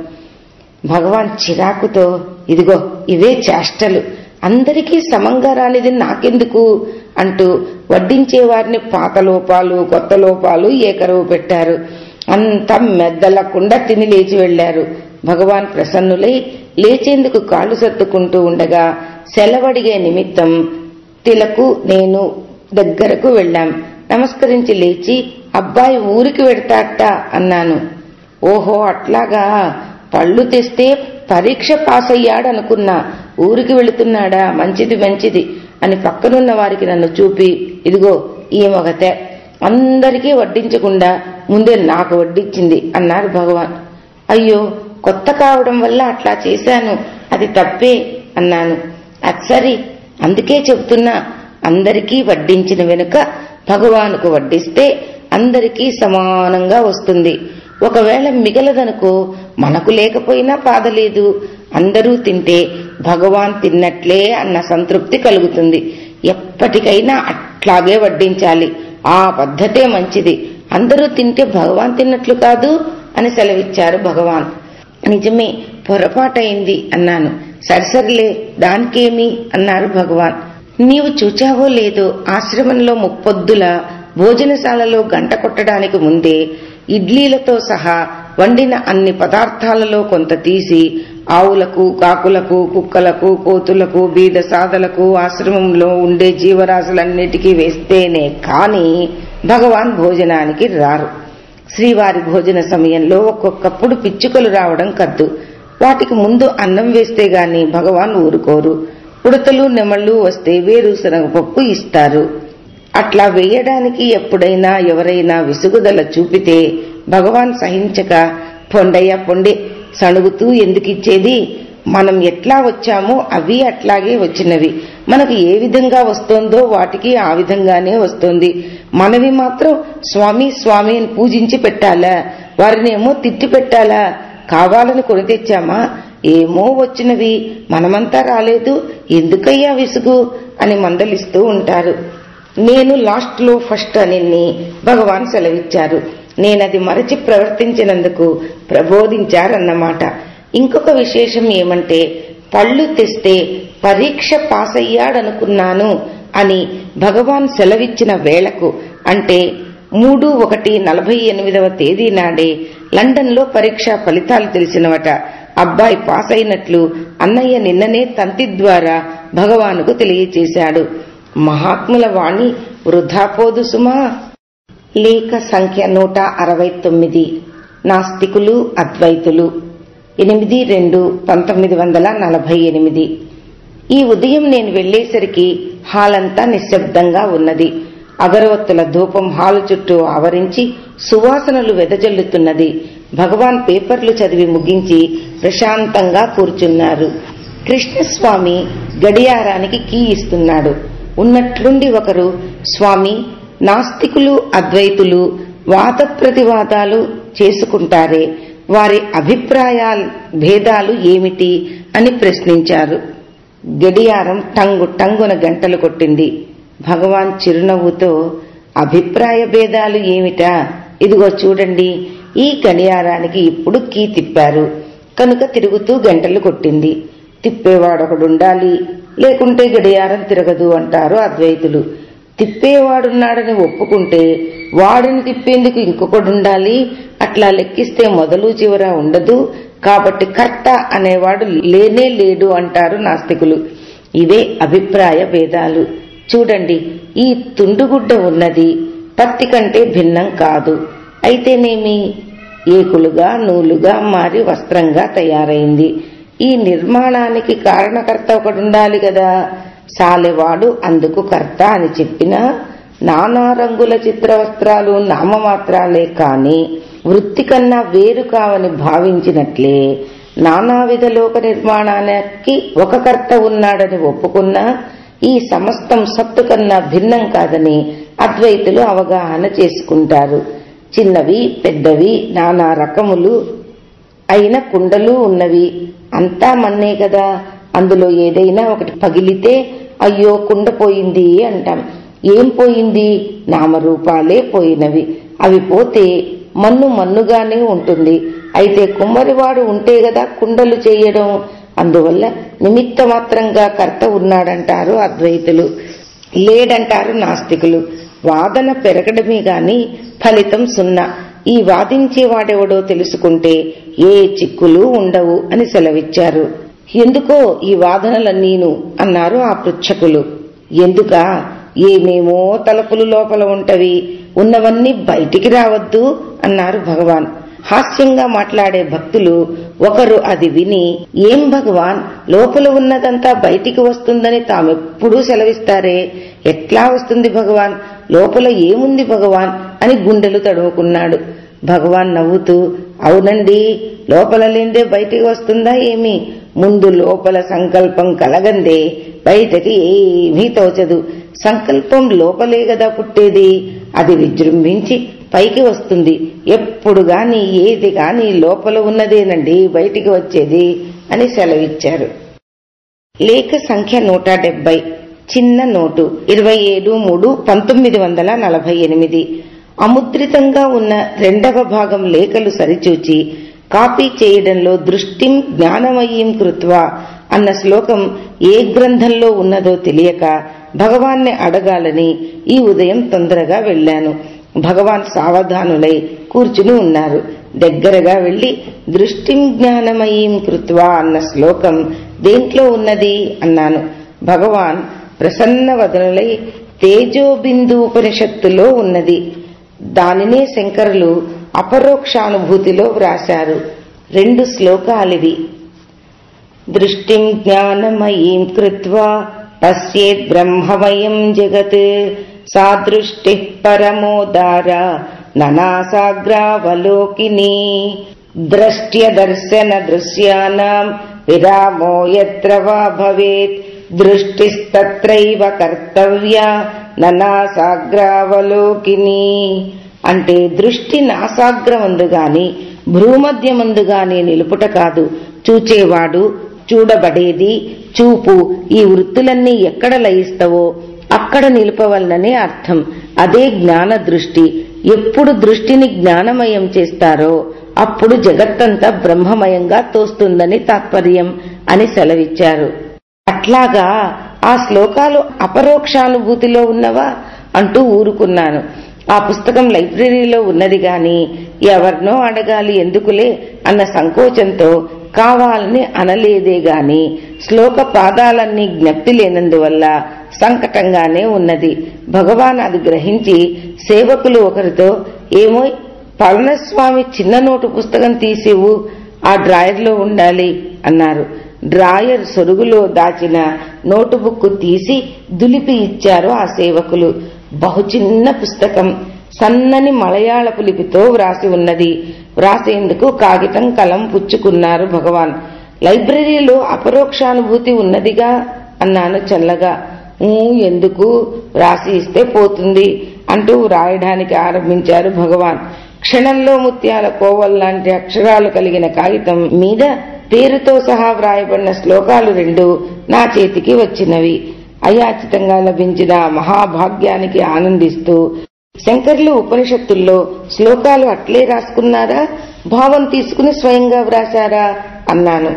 భగవాన్ చిరాకుతో ఇదిగో ఇవే చేష్టలు. అందరికీ సమంగా రానిది నాకెందుకు? అంటూ వడ్డించే వారిని పాత లోపాలు కొత్త లోపాలు ఏకరువు పెట్టారు. అంతా మెద్దలకుండా తిని లేచి వెళ్ళారు భగవాన్ ప్రసన్నులై లేచేందుకు కాళ్ళు సర్దుకుంటూ ఉండగా సెలవడిగే నిమిత్తం తిలకు నేను దగ్గరకు వెళ్ళాం. నమస్కరించి లేచి అబ్బాయి ఊరికి వెడతాట అన్నాను. ఓహో అట్లాగా? పళ్ళు తెస్తే పరీక్ష పాస్ అయ్యాడనుకున్నా ఊరికి వెళుతున్నాడా? మంచిది మంచిది అని పక్కనున్న వారికి నన్ను చూపి ఇదిగో ఈ మొగతే అందరికీ వడ్డించకుండా ముందే నాకు వడ్డించింది అన్నారు భగవాన్. అయ్యో కొత్త కావడం వల్ల అట్లా చేశాను. అది తప్పే అన్నాను. అది సరి అందుకే చెబుతున్నా. అందరికీ వడ్డించిన వెనుక భగవానుకు వడ్డిస్తే అందరికీ సమానంగా వస్తుంది. ఒకవేళ మిగలదనుకో మనకు లేకపోయినా బాధలేదు అందరూ తింటే భగవాన్ తిన్నట్లే అన్న సంతృప్తి కలుగుతుంది. ఎప్పటికైనా అట్లాగే వడ్డించాలి. ఆ పద్ధతే మంచిది. అందరూ తింటే భగవాన్ తిన్నట్లు కాదు అని సెలవిచ్చారు భగవాన్. నిజమే పొరపాటైంది అన్నాను. సరిసరిలే దానికేమి? అన్నారు భగవాన్. నీవు చూచావో లేదో ఆశ్రమంలో ముప్పొద్దుల భోజనశాలలో గంట కొట్టడానికి ముందే ఇడ్లీలతో సహా వండిన అన్ని పదార్థాలలో కొంత తీసి ఆవులకు కాకులకు కుక్కలకు కోతులకు బీద సాదలకు ఆశ్రమంలో ఉండే జీవరాశులన్నిటికీ వేస్తేనే కాని భగవాన్ భోజనానికి రారు. శ్రీవారి భోజన సమయంలో ఒక్కొక్కప్పుడు పిచ్చుకలు రావడం కద్దు. వాటికి ముందు అన్నం వేస్తే గాని భగవాన్ ఊరుకోరు. ఉడతలు నెమళ్ళు వస్తే వేరు శనగపప్పు ఇస్తారు. అట్లా వేయడానికి ఎప్పుడైనా ఎవరైనా విసుగుదల చూపితే భగవాన్ సహించక పొండయ్య పొండే సణుగుతూ ఎందుకిచ్చేది? మనం ఎట్లా వచ్చామో అవి అట్లాగే వచ్చినవి. మనకు ఏ విధంగా వస్తోందో వాటికి ఆ విధంగానే వస్తోంది. మనవి మాత్రం స్వామి స్వామి అని పూజించి పెట్టాలా? వారినేమో తిట్టి పెట్టాలా? కావాలని కొని తెచ్చామా? ఏమో వచ్చినవి. మనమంతా రాలేదు. ఎందుకయ్యా విసుగు? అని మందలిస్తూ ఉంటారు. నేను లాస్ట్లో ఫస్ట్ అని భగవాన్ సెలవిచ్చారు. నేనది మరచి ప్రవర్తించినందుకు ప్రబోధించారన్నమాట. ఇంకొక విశేషం ఏమంటే పళ్ళు తెస్తే పరీక్ష పాస్ అయ్యాడనుకున్నాను అని భగవాన్ సెలవిచ్చిన వేళకు అంటే మూడు ఒకటి నలభై ఎనిమిదవ తేదీ నాడే లండన్లో పరీక్షా పరీక్ష ఫలితాలు తెలిసినవట. అబ్బాయి పాస్ అయినట్లు అన్నయ్య నిన్ననే తంతి ద్వారా భగవానుకు తెలియచేశాడు. మహాత్ముల వాణి వృధాపోదు సుమా. లేఖ సంఖ్య నూట అరవై తొమ్మిది నాస్తికులు అద్వైతులు. ఎనిమిది రెండు పంతొమ్మిది వందల నలభై ఎనిమిది. ఈ ఉదయం నేను వెళ్ళేసరికి హాలంతా నిశ్శబ్దంగా ఉన్నది. అగరవత్తుల ధూపం హాలు చుట్టూ ఆవరించి సువాసనలు వెదజల్లుతున్నది. భగవాన్ పేపర్లు చదివి ముగించి ప్రశాంతంగా కూర్చున్నారు. కృష్ణస్వామి గడియారానికి కీ ఇస్తున్నాడు. ఉన్నట్లుండి ఒకరు స్వామి నాస్తికులు అద్వైతులు వాద ప్రతివాదాలు చేసుకుంటారే. వారి అభిప్రాయ భేదాలు ఏమిటి? అని ప్రశ్నించారు. గడియారం టంగు టంగున గంటలు కొట్టింది. భగవాన్ చిరునవ్వుతో అభిప్రాయ భేదాలు ఏమిటా? ఇదిగో చూడండి. ఈ గడియారానికి ఇప్పుడు కీ తిప్పారు. కనుక తిరుగుతూ గంటలు కొట్టింది. తిప్పేవాడొకడుండాలి. లేకుంటే గడియారం తిరగదు అంటారు అద్వైతులు. తిప్పేవాడున్నాడని ఒప్పుకుంటే వాడిని తిప్పేందుకు ఇంకొకడుండాలి? అట్లా లెక్కిస్తే మొదలు చివర ఉండదు. కాబట్టి కర్త అనేవాడు లేనే లేడు అంటారు నాస్తికులు. ఇవే అభిప్రాయ భేదాలు. చూడండి ఈ తుండుగుడ్డ ఉన్నది పత్తి కంటే భిన్నం కాదు. అయితేనేమి ఏకులుగా నూలుగా మారి వస్త్రంగా తయారైంది. ఈ నిర్మాణానికి కారణకర్త ఒకడుండాలి కదా సాలెవాడు అందుకు కర్త అని చెప్పినా నానా రంగుల చిత్ర వస్త్రాలు నామమాత్రాలే కాని వృత్తి కన్నా వేరు కావని భావించినట్లే నానావిధ లోక నిర్మాణానికి ఒక కర్త ఉన్నాడని ఒప్పుకున్నా ఈ సమస్తం సత్తు కన్నా భిన్నం కాదని అద్వైతులు అవగాహన చేసుకుంటారు. చిన్నవి పెద్దవి నానా రకములు అయిన కుండలు ఉన్నవి. అంతా మన్నే కదా. అందులో ఏదైనా ఒకటి పగిలితే అయ్యో కుండ పోయింది అంటాం. ఏం పోయింది? నామరూపాలే పోయినవి. అవి పోతే మన్ను మన్నుగానే ఉంటుంది. అయితే కుమ్మరివాడు ఉంటే గదా కుండలు చేయడం. అందువల్ల నిమిత్త మాత్రంగా కర్త ఉన్నాడంటారు అద్వైతులు. లేడంటారు నాస్తికులు. వాదన పెరగడమే గాని ఫలితం సున్నా. ఈ వాదించేవాడెవడో తెలుసుకుంటే ఏ చిక్కులు ఉండవు అని సెలవిచ్చారు. ఎందుకో ఈ వాదనలన్నీను అన్నారు ఆ పృచ్ఛకులు. ఎందుక? ఏమేమో తలుపులు లోపల ఉంటవి. ఉన్నవన్నీ బయటికి రావద్దు అన్నారు భగవాన్. హాస్యంగా మాట్లాడే భక్తులు ఒకరు అది విని ఏం భగవాన్? లోపల ఉన్నదంతా బయటికి వస్తుందని తామెప్పుడూ సెలవిస్తారే? ఎట్లా వస్తుంది భగవాన్? లోపల ఏముంది భగవాన్ అని గుండెలు తడుముకున్నాడు. భగవాన్ నవ్వుతూ అవునండి లోపల లేందే బయటికి వస్తుందా ఏమి? ముందు లోపల సంకల్పం కలగందే బయటకి ఏమీ తోచదు. సంకల్పం లోపలే గదా పుట్టేది. అది విజృంభించి పైకి వస్తుంది. ఎప్పుడు గాని ఏది గాని లోపల ఉన్నదేనండి బయటికి వచ్చేది అని సెలవిచ్చారు. లేఖ సంఖ్య నూట డెబ్బై చిన్న నోటు. ఇరవై ఏడు మూడు పంతొమ్మిది వందల నలభై ఎనిమిది. అముద్రితంగా ఉన్న రెండవ భాగం లేఖలు సరిచూచి కాపీ చేయడంలో దృష్టిం జ్ఞానమయీం కృత్వా అన్న శ్లోకం ఏ గ్రంథంలో ఉన్నదో తెలియక భగవాన్ని అడగాలని ఈ ఉదయం తొందరగా వెళ్ళాను. భగవాన్ సావధానులై కూర్చుని ఉన్నారు. దగ్గరగా వెళ్ళి దృష్టిం జ్ఞానమయీం కృత్వా అన్న శ్లోకం దేంట్లో ఉన్నది? అన్నాను. భగవాన్ ప్రసన్న వదనులై తేజోబిందు ఉపనిషత్తులో ఉన్నది. దానినే శంకరులు అపరోక్షానుభూతిలో వ్రాశారు. రెండు శ్లోకాలివి. దృష్టిం జ్ఞానమయీం కృత్వా పశ్యేత్ బ్రహ్మమయం జగత్ సా దృష్టి పరమోదార ననాసాగ్రావలోకిని ద్రష్ట్య దర్శన దృశ్యానాం విరామో ఎత్ర వా భవేత్ దృష్టిస్తత్రైవ కర్తవ్య ననాసాగ్రావలోకిని. అంటే దృష్టి నాసాగ్రమందు గాని భ్రూమధ్యమందు గాని నిలుపుట కాదు. చూచేవాడు చూడబడేది చూపు ఈ వృత్తులన్నీ ఎక్కడ లయిస్తావో అక్కడ నిలుపవలననే అర్థం. అదే జ్ఞాన దృష్టి. ఎప్పుడు దృష్టిని జ్ఞానమయం చేస్తారో అప్పుడు జగత్తంతా బ్రహ్మమయంగా తోస్తుందని తాత్పర్యం అని సెలవిచ్చారు. అట్లాగా ఆ శ్లోకాలు అపరోక్షానుభూతిలో ఉన్నవా అంటూ ఊరుకున్నాను. ఆ పుస్తకం లైబ్రరీలో ఉన్నది గాని ఎవరినో అడగాలి ఎందుకులే అన్న సంకోచంతో కావాలని అనలేదే గాని శ్లోక పాదాలన్నీ జ్ఞప్తి లేనందువల్ల సంకటంగానే ఉన్నది. భగవాన్ అది గ్రహించి సేవకులు ఒకరితో ఏమో పళనస్వామి చిన్న నోటు పుస్తకం తీసేవు ఆ డ్రాయర్లో ఉండాలి అన్నారు. డ్రాయర్ సొరుగులో దాచిన నోటుబుక్ తీసి దులిపి ఇచ్చారు ఆ సేవకులు. బహు చిన్న పుస్తకం. సన్నని మలయాళపు లిపితో వ్రాసి ఉన్నది. వ్రాసేందుకు కాగితం కలం పుచ్చుకున్నారు భగవాన్. లైబ్రరీలో అపరోక్షానుభూతి ఉన్నదిగా? అన్నాను చల్లగా. "ఊ, ఎందుకు? వ్రాసి ఇస్తే పోతుంది అంటూ వ్రాయడానికి ఆరంభించారు భగవాన్. క్షణంలో ముత్యాల కోవల్లాంటి అక్షరాలు కలిగిన కాగితం మీద పేరుతో సహా వ్రాయబడిన శ్లోకాలు రెండు నా చేతికి వచ్చినవి. అయాచితంగా లభించిన మహాభాగ్యానికి ఆనందిస్తూ శంకర్లు ఉపనిషత్తుల్లో శ్లోకాలు అట్లే రాసుకున్నారా? భావం తీసుకుని స్వయంగా వ్రాసారా అన్నాను.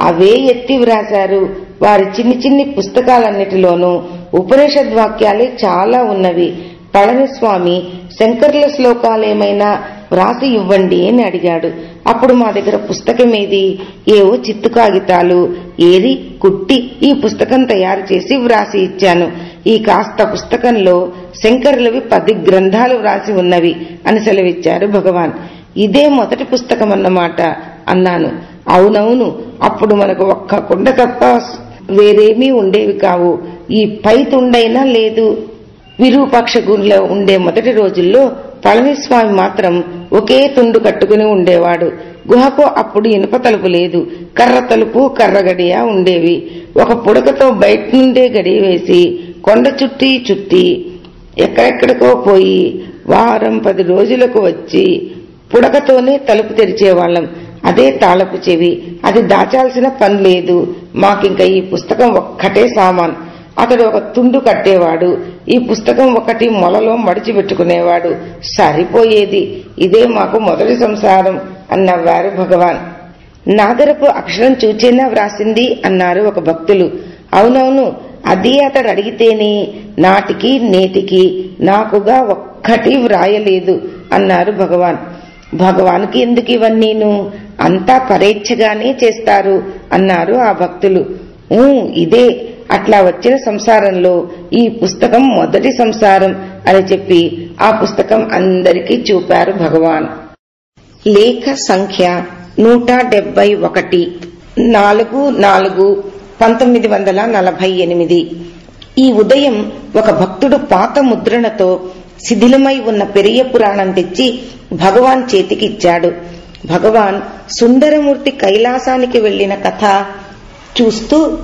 అవే ఎత్తి వ్రాశారు. వారి చిన్ని చిన్ని పుస్తకాలన్నిటిలోనూ ఉపనిషద్ వాక్యాలే చాలా ఉన్నవి. పళనిస్వామి శంకర్ల శ్లోకాలేమైనా వ్రాసి ఇవ్వండి అని అడిగాడు. అప్పుడు మా దగ్గర పుస్తకం ఏది? ఏవో చిత్తు కాగితాలు. ఏది? కుట్టి ఈ పుస్తకం తయారు చేసి వ్రాసి ఇచ్చాను. ఈ కాస్త పుస్తకంలో శంకరులవి పది గ్రంథాలు వ్రాసి ఉన్నవి అని సెలవిచ్చారు భగవాన్. ఇదే మొదటి పుస్తకం అన్నమాట అన్నాను. అవునవును అప్పుడు మనకు ఒక్క కుండ తప్ప వేరేమీ ఉండేవి కావు. ఈ పై తుండైనా లేదు. విరూపాక్ష గుడిలో ఉండే మొదటి రోజుల్లో పళనిస్వామి మాత్రం ఒకే తుండు కట్టుకుని ఉండేవాడు. గుహకు అప్పుడు ఇనుప తలుపు లేదు. కర్ర తలుపు కర్ర గడియ ఉండేవి. ఒక పుడకతో బయట నుండే గడియ వేసి కొండ చుట్టి చుట్టి ఎక్కడెక్కడికో పోయి వారం పది రోజులకు వచ్చి పుడకతోనే తలుపు తెరిచేవాళ్ళం. అదే తాళపు చెవి. అది దాచాల్సిన పని లేదు. మాకింక ఈ పుస్తకం ఒక్కటే సామాన్. అతడు ఒక తుండు కట్టేవాడు. ఈ పుస్తకం ఒకటి మొలలో మడిచి పెట్టుకునేవాడు. సరిపోయేది. ఇదే మాకు మొదటి సంసారం అన్నవారు భగవాన్. నాగరపు అక్షరం చూచేనా వ్రాసింది? అన్నారు ఒక భక్తులు. అవునవును అది అతడు అడిగితేనే నాటికి నేటికి నాకుగా ఒక్కటి వ్రాయలేదు అన్నారు భగవాన్. భగవాన్కి ఎందుకు ఇవన్నీను అంతా పరేచ్ఛగానే చేస్తారు అన్నారు ఆ భక్తులు. ఊ ఇదే. అట్లా వచ్చిన సంసారంలో ఈ పుస్తకం మొదటి సంసారం అని చెప్పి ఆ పుస్తకం అందరికీ చూపారు భగవాన్. లేఖ సంఖ్య నూట డెబ్బై ఒకటి నాలుగు నాలుగు పంతొమ్మిది వందల నలభై ఎనిమిది. ఈ ఉదయం ఒక భక్తుడు పాత ముద్రణతో శిథిలమై ఉన్న పెరియ పురాణం తెచ్చి భగవాన్ చేతికిచ్చాడు భగవాన్ సుందరమూర్తి కైలాసానికి వెళ్ళిన కథ చూస్తూ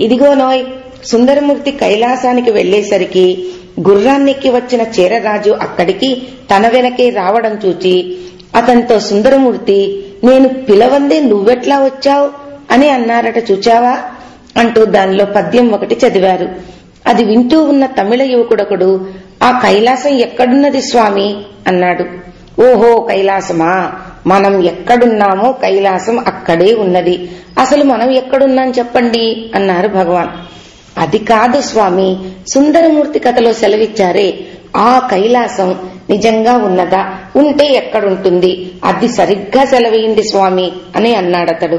ఇదిగో నోయ్ సుందరమూర్తి కైలాసానికి వెళ్ళేసరికి గుర్రాన్నెక్కి వచ్చిన చీరరాజు అక్కడికి తన వెనకే రావడం చూచి అతనితో సుందరమూర్తి నేను పిలవందే నువ్వెట్లా వచ్చావు? అని అన్నారట చూచావా? అంటూ దానిలో పద్యం ఒకటి చదివారు. అది వింటూ ఉన్న తమిళ యువకుడొకడు ఆ కైలాసం ఎక్కడున్నది స్వామి? అన్నాడు. ఓహో కైలాసమా? మనం ఎక్కడున్నామో కైలాసం అక్కడే ఉన్నది. అసలు మనం ఎక్కడున్నాం చెప్పండి అన్నారు భగవాన్. అది కాదు స్వామి సుందరమూర్తి కథలో సెలవిచ్చారే ఆ కైలాసం నిజంగా ఉన్నదా? ఉంటే ఎక్కడుంటుంది? అది సరిగ్గా సెలవేయండి స్వామి అని అన్నాడతడు.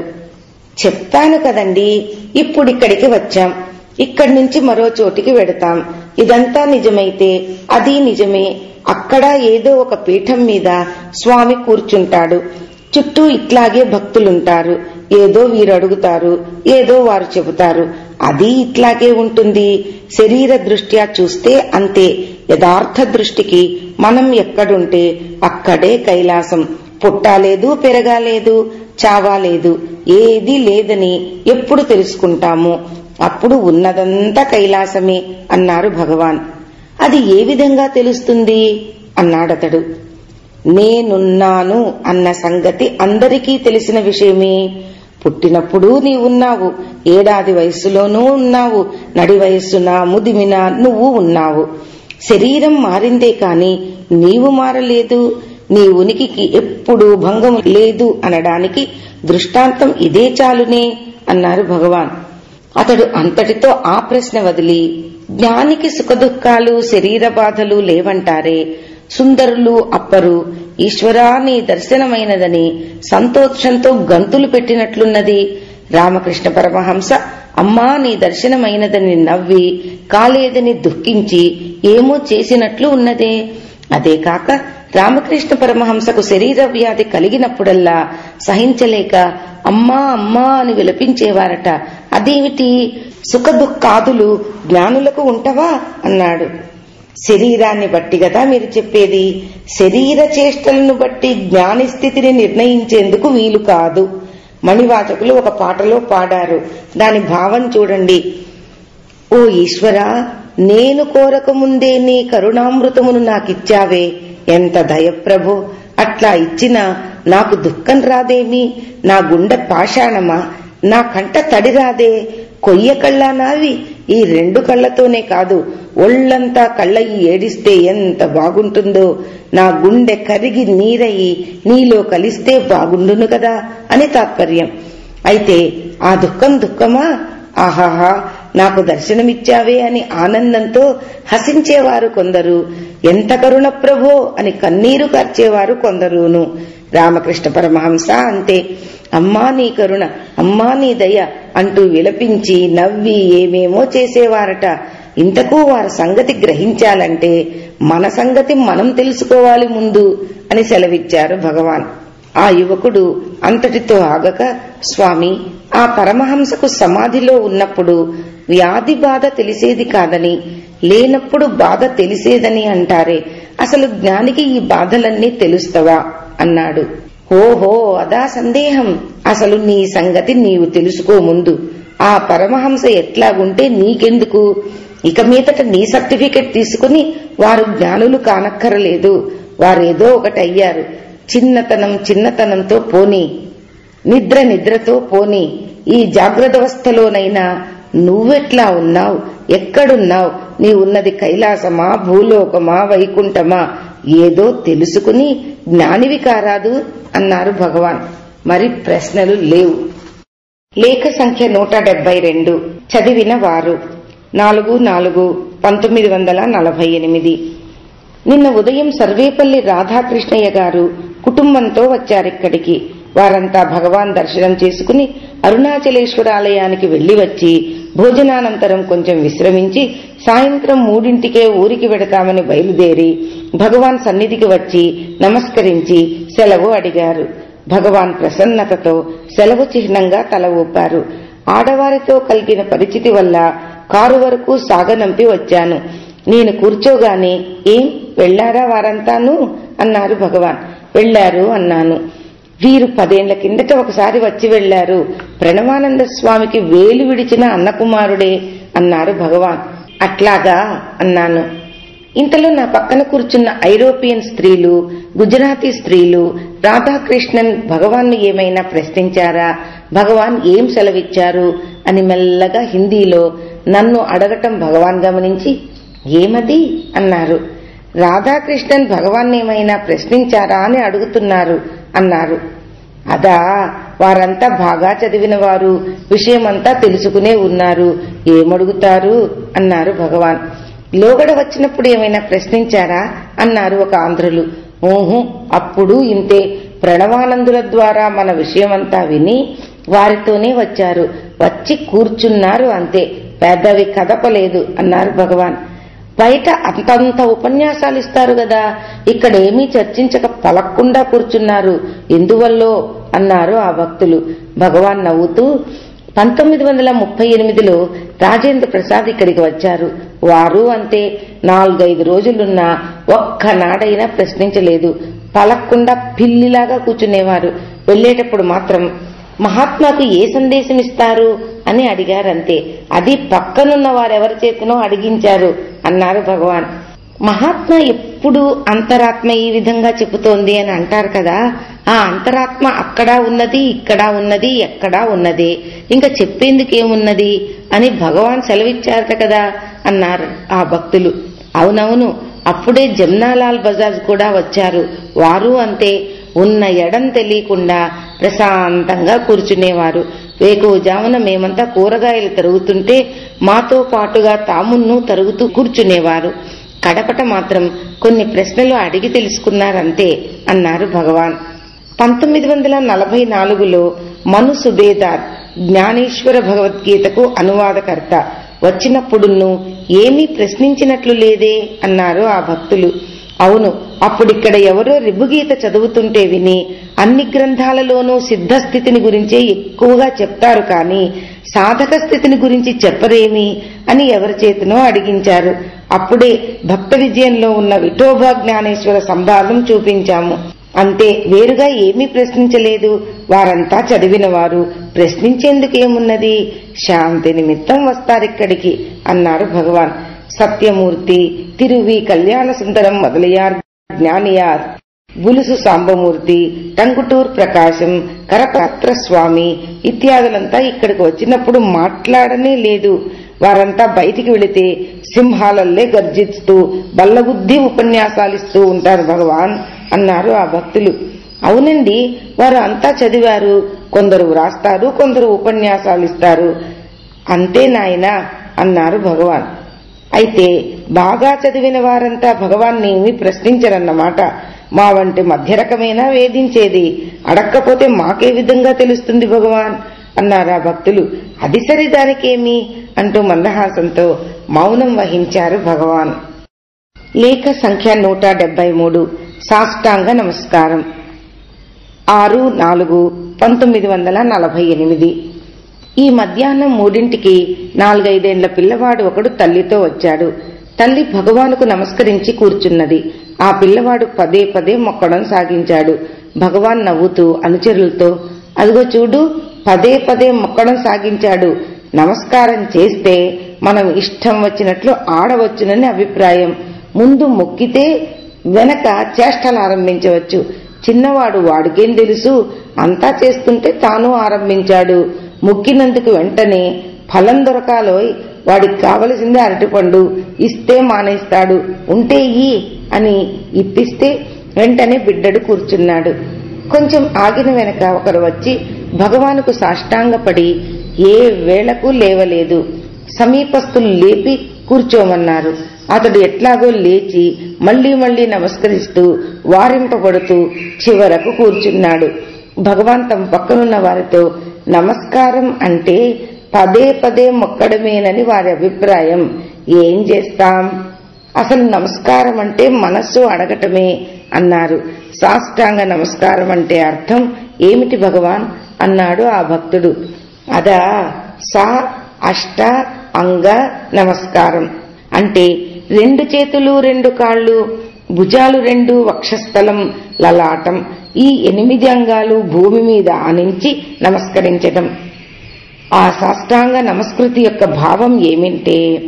చెప్పాను కదండి ఇప్పుడిక్కడికి వచ్చాం. ఇక్కడి నుంచి మరో చోటికి వెడతాం. ఇదంతా నిజమైతే అది నిజమే. అక్కడ ఏదో ఒక పీఠం మీద స్వామి కూర్చుంటాడు. చుట్టూ ఇట్లాగే భక్తులుంటారు. ఏదో వీరు అడుగుతారు ఏదో వారు చెబుతారు. అది ఇట్లాగే ఉంటుంది. శరీర దృష్ట్యా చూస్తే అంతే. యథార్థ దృష్టికి మనం ఎక్కడుంటే అక్కడే కైలాసం. పుట్టాలేదు పెరగాలేదు చావాలేదు ఏది లేదని ఎప్పుడు తెలుసుకుంటాము. అప్పుడు ఉన్నదంతా కైలాసమే అన్నారు భగవాన్. అది ఏ విధంగా తెలుస్తుంది? అన్నాడతడు. నేనున్నాను అన్న సంగతి అందరికీ తెలిసిన విషయమే. పుట్టినప్పుడు నీవున్నావు ఏడాది వయస్సులోనూ ఉన్నావు నడి వయస్సున ముదిమిన నువ్వు ఉన్నావు. శరీరం మారిందే కాని నీవు మారలేదు నీ ఉనికికి ఎప్పుడూ భంగం లేదు అనడానికి దృష్టాంతం ఇదే చాలునే అన్నారు భగవాన్. అతడు అంతటితో ఆ ప్రశ్న వదిలి జ్ఞానికి సుఖదుఖాలు శరీర బాధలు లేవంటారే. సుందరులు అప్పరు. ఈశ్వరా నీ దర్శనమైనదని సంతోషంతో గంతులు పెట్టినట్లున్నది. రామకృష్ణ పరమహంస అమ్మా నీ దర్శనమైనదని నవ్వి కాలేదని దుఃఖించి ఏమో చేసినట్లు ఉన్నదే. అదే కాక రామకృష్ణ పరమహంసకు శరీర వ్యాధి కలిగినప్పుడల్లా సహించలేక అమ్మా అమ్మా అని విలపించేవారట. అదేమిటి? సుఖ దుఃఖాదులు జ్ఞానులకు ఉంటవా? అన్నాడు. శరీరాన్ని బట్టి కదా మీరు చెప్పేది. శరీర చేష్టలను బట్టి జ్ఞాని స్థితిని నిర్ణయించేందుకు వీలు కాదు. మణివాచకులు ఒక పాటలో పాడారు. దాని భావం చూడండి. ఓ ఈశ్వరా నేను కోరకముందే నీ కరుణామృతమును నాకిచ్చావే. ఎంత దయప్రభు? అట్లా ఇచ్చినా నాకు దుఃఖం రాదేమి? నా గుండె పాషాణమా? నా కంట తడి రాదే? కొయ్య కళ్ళా నావి ఈ రెండు కళ్ళతోనే కాదు ఒళ్ళంతా కళ్ళయి ఏడిస్తే ఎంత బాగుంటుందో? నా గుండె కరిగి నీరయి నీలో కలిస్తే బాగుండును కదా? అని తాత్పర్యం. అయితే ఆ దుఃఖం దుఃఖమా? ఆహాహా! నాకు దర్శనమిచ్చావే అని ఆనందంతో హసించేవారు కొందరు. ఎంత కరుణ ప్రభో అని కన్నీరు కార్చేవారు కొందరును. రామకృష్ణ పరమహంస అంతే. అమ్మా నీ కరుణ అమ్మా నీ దయ అంటూ విలపించి నవ్వి ఏమేమో చేసేవారట. ఇంతకు వారి సంగతి గ్రహించాలంటే మన సంగతి మనం తెలుసుకోవాలి ముందు అని సెలవిచ్చారు భగవాన్. ఆ యువకుడు అంతటితో ఆగక స్వామి ఆ పరమహంసకు సమాధిలో ఉన్నప్పుడు వ్యాధి బాధ తెలిసేది కాదని లేనప్పుడు బాధ తెలిసేదని అంటారే అసలు జ్ఞానికి ఈ బాధలన్నీ తెలుస్తవా? అన్నాడు. ఓహో అదా సందేహం. అసలు నీ సంగతి నీవు తెలుసుకో ముందు. ఆ పరమహంస ఎట్లాగుంటే నీకెందుకు? ఇక మీదట నీ సర్టిఫికెట్ తీసుకుని వారు జ్ఞానులు కానక్కరలేదు. వారేదో ఒకటి అయ్యారు చిన్నతనం చిన్నతనంతో పోనీ. నిద్ర నిద్రతో పోని ఈ జాగ్రత్తవస్థలోనైనా నువ్వెట్లా ఉన్నావు? ఎక్కడున్నావు? నీ ఉన్నది కైలాసమా భూలోకమా వైకుంఠమా? ఏదో తెలుసుకుని జ్ఞానివి కారాదు అన్నారు భగవాన్. మరి ప్రశ్నలు లేవు. లేఖ సంఖ్య నూట డెబ్బై రెండు. చదివిన వారు. నాలుగు నాలుగు పంతొమ్మిది వందల నలభై ఎనిమిది. నిన్న ఉదయం సర్వేపల్లి రాధాకృష్ణయ్య గారు కుటుంబంతో వచ్చారిక్కడికి. వారంతా భగవాన్ దర్శనం చేసుకుని అరుణాచలేశ్వర ఆలయానికి వెళ్ళి వచ్చి భోజనానంతరం కొంచెం విశ్రమించి సాయంత్రం మూడింటికే ఊరికి వెడతామని బయలుదేరి భగవాన్ సన్నిధికి వచ్చి నమస్కరించి సెలవు అడిగారు. భగవాన్ ప్రసన్నతతో సెలవు చిహ్నంగా తల ఊపారు. ఆడవారితో కలిగిన పరిస్థితి వల్ల కారు వరకు సాగనంపి వచ్చాను. నేను కూర్చోగానే ఏం వెళ్ళారా వారంతాను? అన్నారు భగవాన్. వెళ్ళారు అన్నాను. వీరు పదేళ్ళ కిందట ఒకసారి వచ్చి వెళ్ళారు ప్రణవానంద స్వామికి వేలు విడిచిన అన్నకుమారుడే అన్నారు భగవాన్. అట్లాగా అన్నాను. ఇంతలో నా పక్కన కూర్చున్న ఐరోపియన్ స్త్రీలు గుజరాతీ స్త్రీలు రాధాకృష్ణన్ భగవాన్ను ఏమైనా ప్రశ్నించారా? భగవాన్ ఏం సెలవిచ్చారు? అని మెల్లగా హిందీలో నన్ను అడగటం భగవాన్ గమనించి ఏమది? అన్నారు. రాధాకృష్ణన్ భగవాన్ ఏమైనా ప్రశ్నించారా అని అడుగుతున్నారు అన్నారు. అదా వారంతా బాగా చదివిన వారు విషయమంతా తెలుసుకునే ఉన్నారు. ఏమడుగుతారు? అన్నారు భగవాన్. లోగడ వచ్చినప్పుడు ఏమైనా ప్రశ్నించారా? అన్నారు ఒక ఆంధ్రులు. ఓహు అప్పుడు ఇంతే. ప్రణవానందుల ద్వారా మన విషయమంతా విని వారితోనే వచ్చారు. వచ్చి కూర్చున్నారు అంతే. పెద్దవి కదపలేదు అన్నారు భగవాన్. బయట అంతంత ఉపన్యాసాలు ఇస్తారు కదా ఇక్కడేమీ చర్చించక పలక్కుండా కూర్చున్నారు. ఎందువల్లో? అన్నారు ఆ భక్తులు. భగవాన్ నవ్వుతూ పంతొమ్మిది వందల ముప్పై ఎనిమిదిలో రాజేంద్ర ప్రసాద్ ఇక్కడికి వచ్చారు. వారు అంతే నాలుగైదు రోజులున్నా ఒక్కనాడైనా ప్రశ్నించలేదు. పలక్కుండా పిల్లిలాగా కూర్చునేవారు. వెళ్ళేటప్పుడు మాత్రం మహాత్మాకు ఏ సందేశం ఇస్తారు అని అడిగారంతే. అది పక్కనున్న వారెవరి చేతనో అడిగించారు అన్నారు భగవాన్. మహాత్మ ఎప్పుడు అంతరాత్మ ఈ విధంగా చెబుతోంది అని అంటారు కదా. ఆ అంతరాత్మ అక్కడా ఉన్నది ఇక్కడా ఉన్నది ఎక్కడా ఉన్నది. ఇంకా చెప్పేందుకేమున్నది అని భగవాన్ సెలవిచ్చారట కదా అన్నారు ఆ భక్తులు. అవునవును అప్పుడే జమ్నాలాల్ బజాజ్ కూడా వచ్చారు. వారు అంతే ఉన్న ఎడం తెలియకుండా ప్రశాంతంగా కూర్చునేవారు. వేకువజామున మేమంతా కూరగాయలు తరుగుతుంటే మాతో పాటుగా తామున్ను తరుగుతూ కూర్చునేవారు. కడపట మాత్రం కొన్ని ప్రశ్నలు అడిగి తెలుసుకున్నారంతే అన్నారు భగవాన్. పంతొమ్మిది వందల నలభై నాలుగులో మను సుబేదార్ జ్ఞానేశ్వర భగవద్గీతకు అనువాదకర్త. వచ్చినప్పుడును ఏమీ ప్రశ్నించినట్లు లేదే అన్నారు ఆ భక్తులు. అవును అప్పుడిక్కడ ఎవరో రిబ్బుగీత చదువుతుంటే విని అన్ని గ్రంథాలలోనూ సిద్ధస్థితిని గురించే ఎక్కువగా చెప్తారు కానీ సాధక స్థితిని గురించి చెప్పరేమి అని ఎవరి చేతనో అడిగించారు. అప్పుడే భక్త విజయంలో ఉన్న విఠోబా జ్ఞానేశ్వర సంభాగం చూపించాము. అంతే వేరుగా ఏమీ ప్రశ్నించలేదు. వారంతా చదివినవారు ప్రశ్నించేందుకేమున్నది? శాంతి నిమిత్తం వస్తారిక్కడికి? అన్నారు భగవాన్. సత్యమూర్తి తిరువి கல்யாண சுந்தரம் మొదలయ్యార్. జ్ఞానియార్ బులుసు సాంబమూర్తి టంగుటూర్ ప్రకాశం కరపాత్ర స్వామి ఇత్యాదులంతా ఇక్కడికి వచ్చినప్పుడు మాట్లాడనే లేదు. వారంతా బయటికి వెళితే సింహాలల్లే గర్జిస్తూ బల్లబుద్ధి ఉపన్యాసాలిస్తూ ఉంటారు భగవాన్ అన్నారు ఆ భక్తులు. అవునండి వారు అంతా చదివారు. కొందరు వ్రాస్తారు కొందరు ఉపన్యాసాలు ఇస్తారు అంతే నాయనా అన్నారు భగవాన్. అయితే బాగా చదివిన వారంతా భగవాన్ని ఏమీ ప్రశ్నించరన్నమాట. మా వంటి మధ్యరకమైనా వేధించేది. అడక్కపోతే మాకే విధంగా తెలుస్తుంది భగవాన్ అన్నారా భక్తులు. అది సరి దానికేమి అంటూ మందహాసంతో మౌనం వహించారు భగవాన్. లేఖ సంఖ్య నూట డెబ్బై మూడు. సాష్టాంగ నమస్కారం. ఆరు నాలుగు పంతొమ్మిది వందల నలభై ఎనిమిది. ఈ మధ్యాహ్నం మూడింటికి నాలుగైదేండ్ల పిల్లవాడు ఒకడు తల్లితో వచ్చాడు. తల్లి భగవానుకు నమస్కరించి కూర్చున్నది. ఆ పిల్లవాడు పదే పదే మొక్కడం సాగించాడు. భగవాన్ నవ్వుతూ అనుచరులతో అదిగో చూడు పదే పదే మొక్కడం సాగించాడు. నమస్కారం చేస్తే మనం ఇష్టం వచ్చినట్లు ఆడవచ్చునని అభిప్రాయం. ముందు మొక్కితే వెనక చేష్టలు ఆరంభించవచ్చు. చిన్నవాడు వాడికేం తెలుసు? అంతా చేస్తుంటే తాను ఆరంభించాడు. మొక్కినందుకు వెంటనే ఫలం దొరకాలోయ్ వాడికి కావలసింది అరటిపండు. ఇస్తే మానేస్తాడు. ఉంటే ఈ అని ఇప్పిస్తే వెంటనే బిడ్డడు కూర్చున్నాడు. కొంచెం ఆగిన వెనక ఒకరు వచ్చి భగవానుకు సాష్టాంగపడి ఏ వేళకు లేవలేదు. సమీపస్తులు లేపి కూర్చోమన్నారు. అతడు ఎట్లాగో లేచి మళ్ళీ మళ్ళీ నమస్కరిస్తూ వారింపబడుతూ చివరకు కూర్చున్నాడు. భగవాన్ తమ పక్కనున్న వారితో నమస్కారం అంటే పదే పదే మొక్కడమేనని వారి అభిప్రాయం. ఏం చేస్తాం? అసలు నమస్కారం అంటే మనస్సు అడగటమే అన్నారు. సాష్టాంగ నమస్కారం అంటే అర్థం ఏమిటి భగవాన్? అన్నాడు ఆ భక్తుడు. అదా సా అష్ట అంగ నమస్కారం. అంటే రెండు చేతులు రెండు కాళ్ళు భుజాలు రెండు వక్షస్థలం లలాటం. ఈ ఎనిమిది అంగాలు భూమి మీద ఆనించి నమస్కరించటం. ఆ సాష్టాంగ నమస్కృతి యొక్క భావం ఏమింటే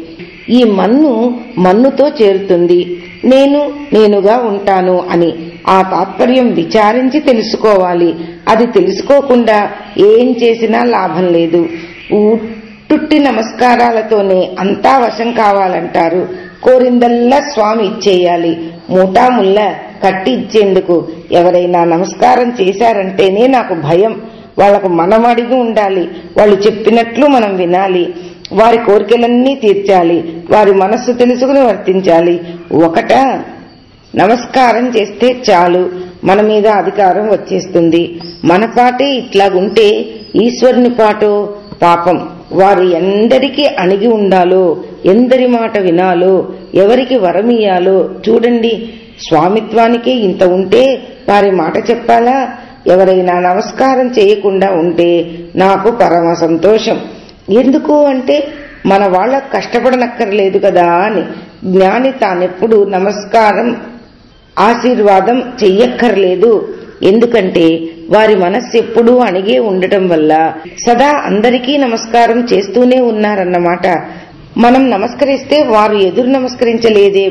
ఈ మన్ను మన్నుతో చేరుతుంది. నేను నేనుగా ఉంటాను అని ఆ తాత్పర్యం విచారించి తెలుసుకోవాలి. అది తెలుసుకోకుండా ఏం చేసినా లాభం లేదు. ఉట్టుట్టి నమస్కారాలతోనే అంతా వశం కావాలంటారు. కోరిందల్లా స్వామి ఇచ్చేయాలి. మూటాముల్ల కట్టి ఇచ్చేందుకు ఎవరైనా నమస్కారం చేశారంటేనే నాకు భయం. వాళ్ళకు మనం అడిగి ఉండాలి. వాళ్ళు చెప్పినట్లు మనం వినాలి. వారి కోరికలన్నీ తీర్చాలి. వారి మనస్సు తెలుసుకుని వర్తించాలి. ఒకట నమస్కారం చేస్తే చాలు. మన మీద అధికారం వచ్చేస్తుంది. మన పాటే ఇట్లాగుంటే ఈశ్వరుని పాటో పాపం. వారు ఎందరికీ అణిగి ఉండాలో ఎందరి మాట వినాలో ఎవరికి వరమియాలో చూడండి. స్వామిత్వానికే ఇంత ఉంటే వారి మాట చెప్పాలా? ఎవరైనా నమస్కారం చేయకుండా ఉంటే నాకు పరమ సంతోషం. ఎందుకు అంటే మన వాళ్ళ కష్టపడనక్కర్లేదు కదా అని. జ్ఞాని తానెప్పుడు నమస్కారం ఆశీర్వాదం చెయ్యక్కర్లేదు. ఎందుకంటే వారి మనస్సు ఎప్పుడూ అణిగే ఉండటం వల్ల సదా అందరికీ నమస్కారం చేస్తూనే ఉన్నారన్నమాట. మనం నమస్కరిస్తే వారు ఎదురు నమస్కరించలేదే.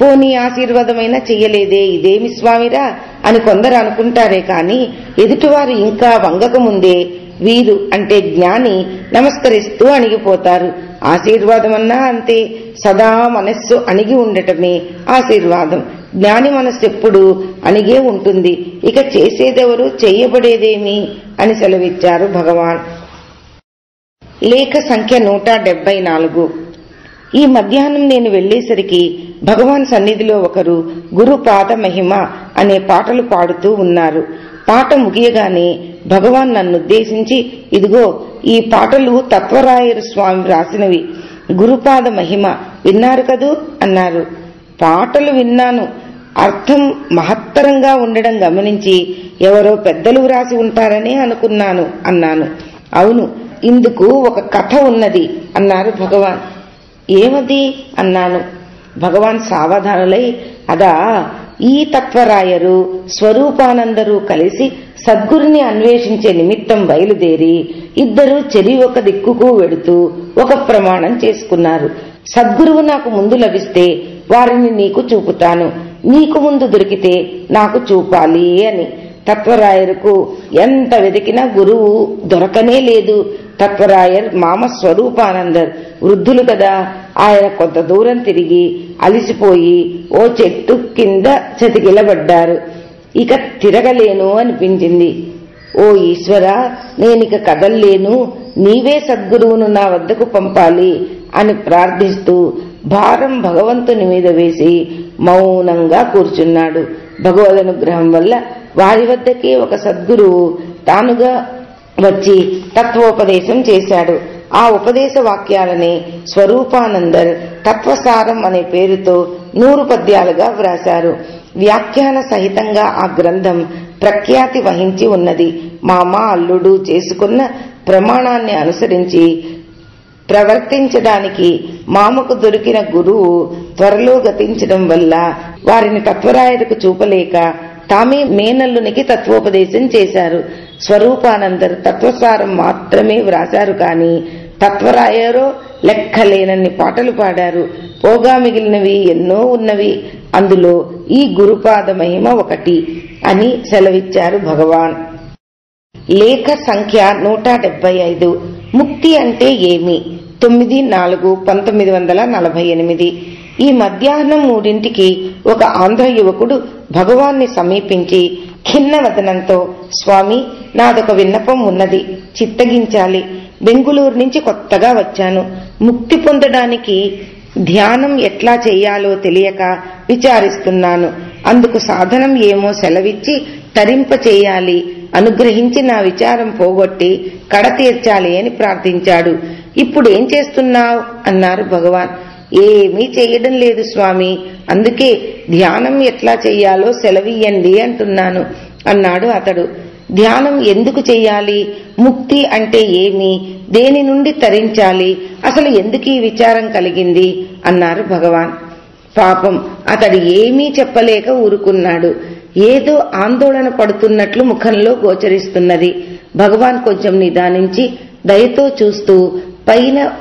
పోనీ ఆశీర్వాదమైనా చెయ్యలేదే. ఇదేమి స్వామిరా? అని కొందరు అనుకుంటారే కాని ఎదుటివారు ఇంకా వంగకముందే వీరు అంటే జ్ఞాని నమస్కరిస్తూ అణిగిపోతారు. ఆశీర్వాదమన్నా అంతే. సదా మనస్సు అణిగి ఉండటమే ఆశీర్వాదం. జ్ఞాని మనస్సు ఎప్పుడు అణిగే ఉంటుంది. ఇక చేసేదెవరు? చెయ్యబడేదేమి అని సెలవిచ్చారు భగవాన్. లేఖ సంఖ్య నూట డెబ్బై నాలుగు. ఈ మధ్యాహ్నం నేను వెళ్ళేసరికి భగవాన్ సన్నిధిలో ఒకరు గురుపాద మహిమ అనే పాటలు పాడుతూ ఉన్నారు. పాట ముగియగానే భగవాన్ నన్నుద్దేశించి ఇదిగో ఈ పాటలు తత్వరాయరు స్వామి రాసినవి గురుపాద మహిమ విన్నారు కదూ? అన్నారు. పాటలు విన్నాను. అర్థం మహత్తరంగా ఉండడం గమనించి ఎవరో పెద్దలు వ్రాసి ఉంటారనే అనుకున్నాను అన్నాను. అవును ఇందుకు ఒక కథ ఉన్నది అన్నారు భగవాన్. ఏమది? అన్నాను. భగవాన్ సావధానులై అదా ఈ తత్వరాయరు స్వరూపానందరూ కలిసి సద్గురుని అన్వేషించే నిమిత్తం బయలుదేరి ఇద్దరు చెరి ఒక దిక్కుకు వెడుతూ ఒక ప్రమాణం చేసుకున్నారు. సద్గురువు నాకు ముందు లభిస్తే వారిని నీకు చూపుతాను. నీకు ముందు దొరికితే నాకు చూపాలి అని. తత్వరాయరుకు ఎంత వెతికినా గురువు దొరకనే లేదు. తత్వరాయర్ మామ స్వరూపానందర్ వృద్ధులు కదా. ఆయన కొంత దూరం తిరిగి అలిసిపోయి ఓ చెట్టు కింద చతికిలబడ్డారు. ఇక తిరగలేను అనిపించింది. ఓ ఈశ్వర నేనిక కదల్లేను. నీవే సద్గురువును నా వద్దకు పంపాలి అని ప్రార్థిస్తూ భారం భగవంతుని మీద వేసి మౌనంగా కూర్చున్నాడు. భగవదనుగ్రహం వల్ల వారి వద్దకే ఒక సద్గురువు తానుగా వచ్చి తత్వోపదేశం చేశాడు. ఆ ఉపదేశ వాక్యాలని స్వరూపానందర్ తత్వసారం అనే పేరుతో నూరు పద్యాలుగా వ్రాశారు. వ్యాఖ్యాన సహితంగా ఆ గ్రంథం ప్రఖ్యాతి వహించి ఉన్నది. మామ అల్లుడు చేసుకున్న ప్రమాణాన్ని అనుసరించి ప్రవర్తించడానికి మామకు దొరికిన గురువు త్వరలో గతించడం వల్ల వారిని తత్వరాయలకు చూపలేక తామే మేనల్లునికి తత్వోపదేశం చేశారు. స్వరూపానందరు తత్వసారం మాత్రమే వ్రాశారు కాని తత్వరాయరో లెక్కలేనన్ని పాటలు పాడారు. పోగా మిగిలినవి ఎన్నో ఉన్నవి. అందులో ఈ గురుపాద మహిమ ఒకటి అని సెలవిచ్చారు భగవాన్. లేఖ సంఖ్య నూట డెబ్బై ఐదు. ముక్తి అంటే ఏమి? తొమ్మిది నాలుగు పంతొమ్మిది వందల నలభై ఎనిమిది. ఈ మధ్యాహ్నం మూడింటికి ఒక ఆంధ్ర యువకుడు భగవాన్ని సమీపించి ఖిన్న వదనంతో స్వామి నాదొక విన్నపం ఉన్నది చిత్తగించాలి. బెంగుళూరు నుంచి కొత్తగా వచ్చాను. ముక్తి పొందడానికి ధ్యానం ఎట్లా చేయాలో తెలియక విచారిస్తున్నాను. అందుకు సాధనం ఏమో సెలవిచ్చి తరింప చేయాలి అనుగ్రహించి నా విచారం పోగొట్టి కడ తీర్చాలి అని ప్రార్థించాడు. ఇప్పుడు ఏం చేస్తున్నావు? అన్నారు భగవాన్. ఏమీ చేయడం లేదు స్వామి. అందుకే ధ్యానం ఎట్లా చెయ్యాలో సెలవియ్యండి అంటున్నాను అన్నాడు అతడు. ధ్యానం ఎందుకు చెయ్యాలి? ముక్తి అంటే ఏమి? దేని నుండి తరించాలి? అసలు ఎందుకు ఈ విచారం కలిగింది? అన్నారు భగవాన్. పాపం అతడు ఏమీ చెప్పలేక ఊరుకున్నాడు. ఏదో ఆందోళన పడుతున్నట్లు ముఖంలో గోచరిస్తున్నది. భగవాన్ కొంచెం నిదానించి దయతో చూస్తూ పైన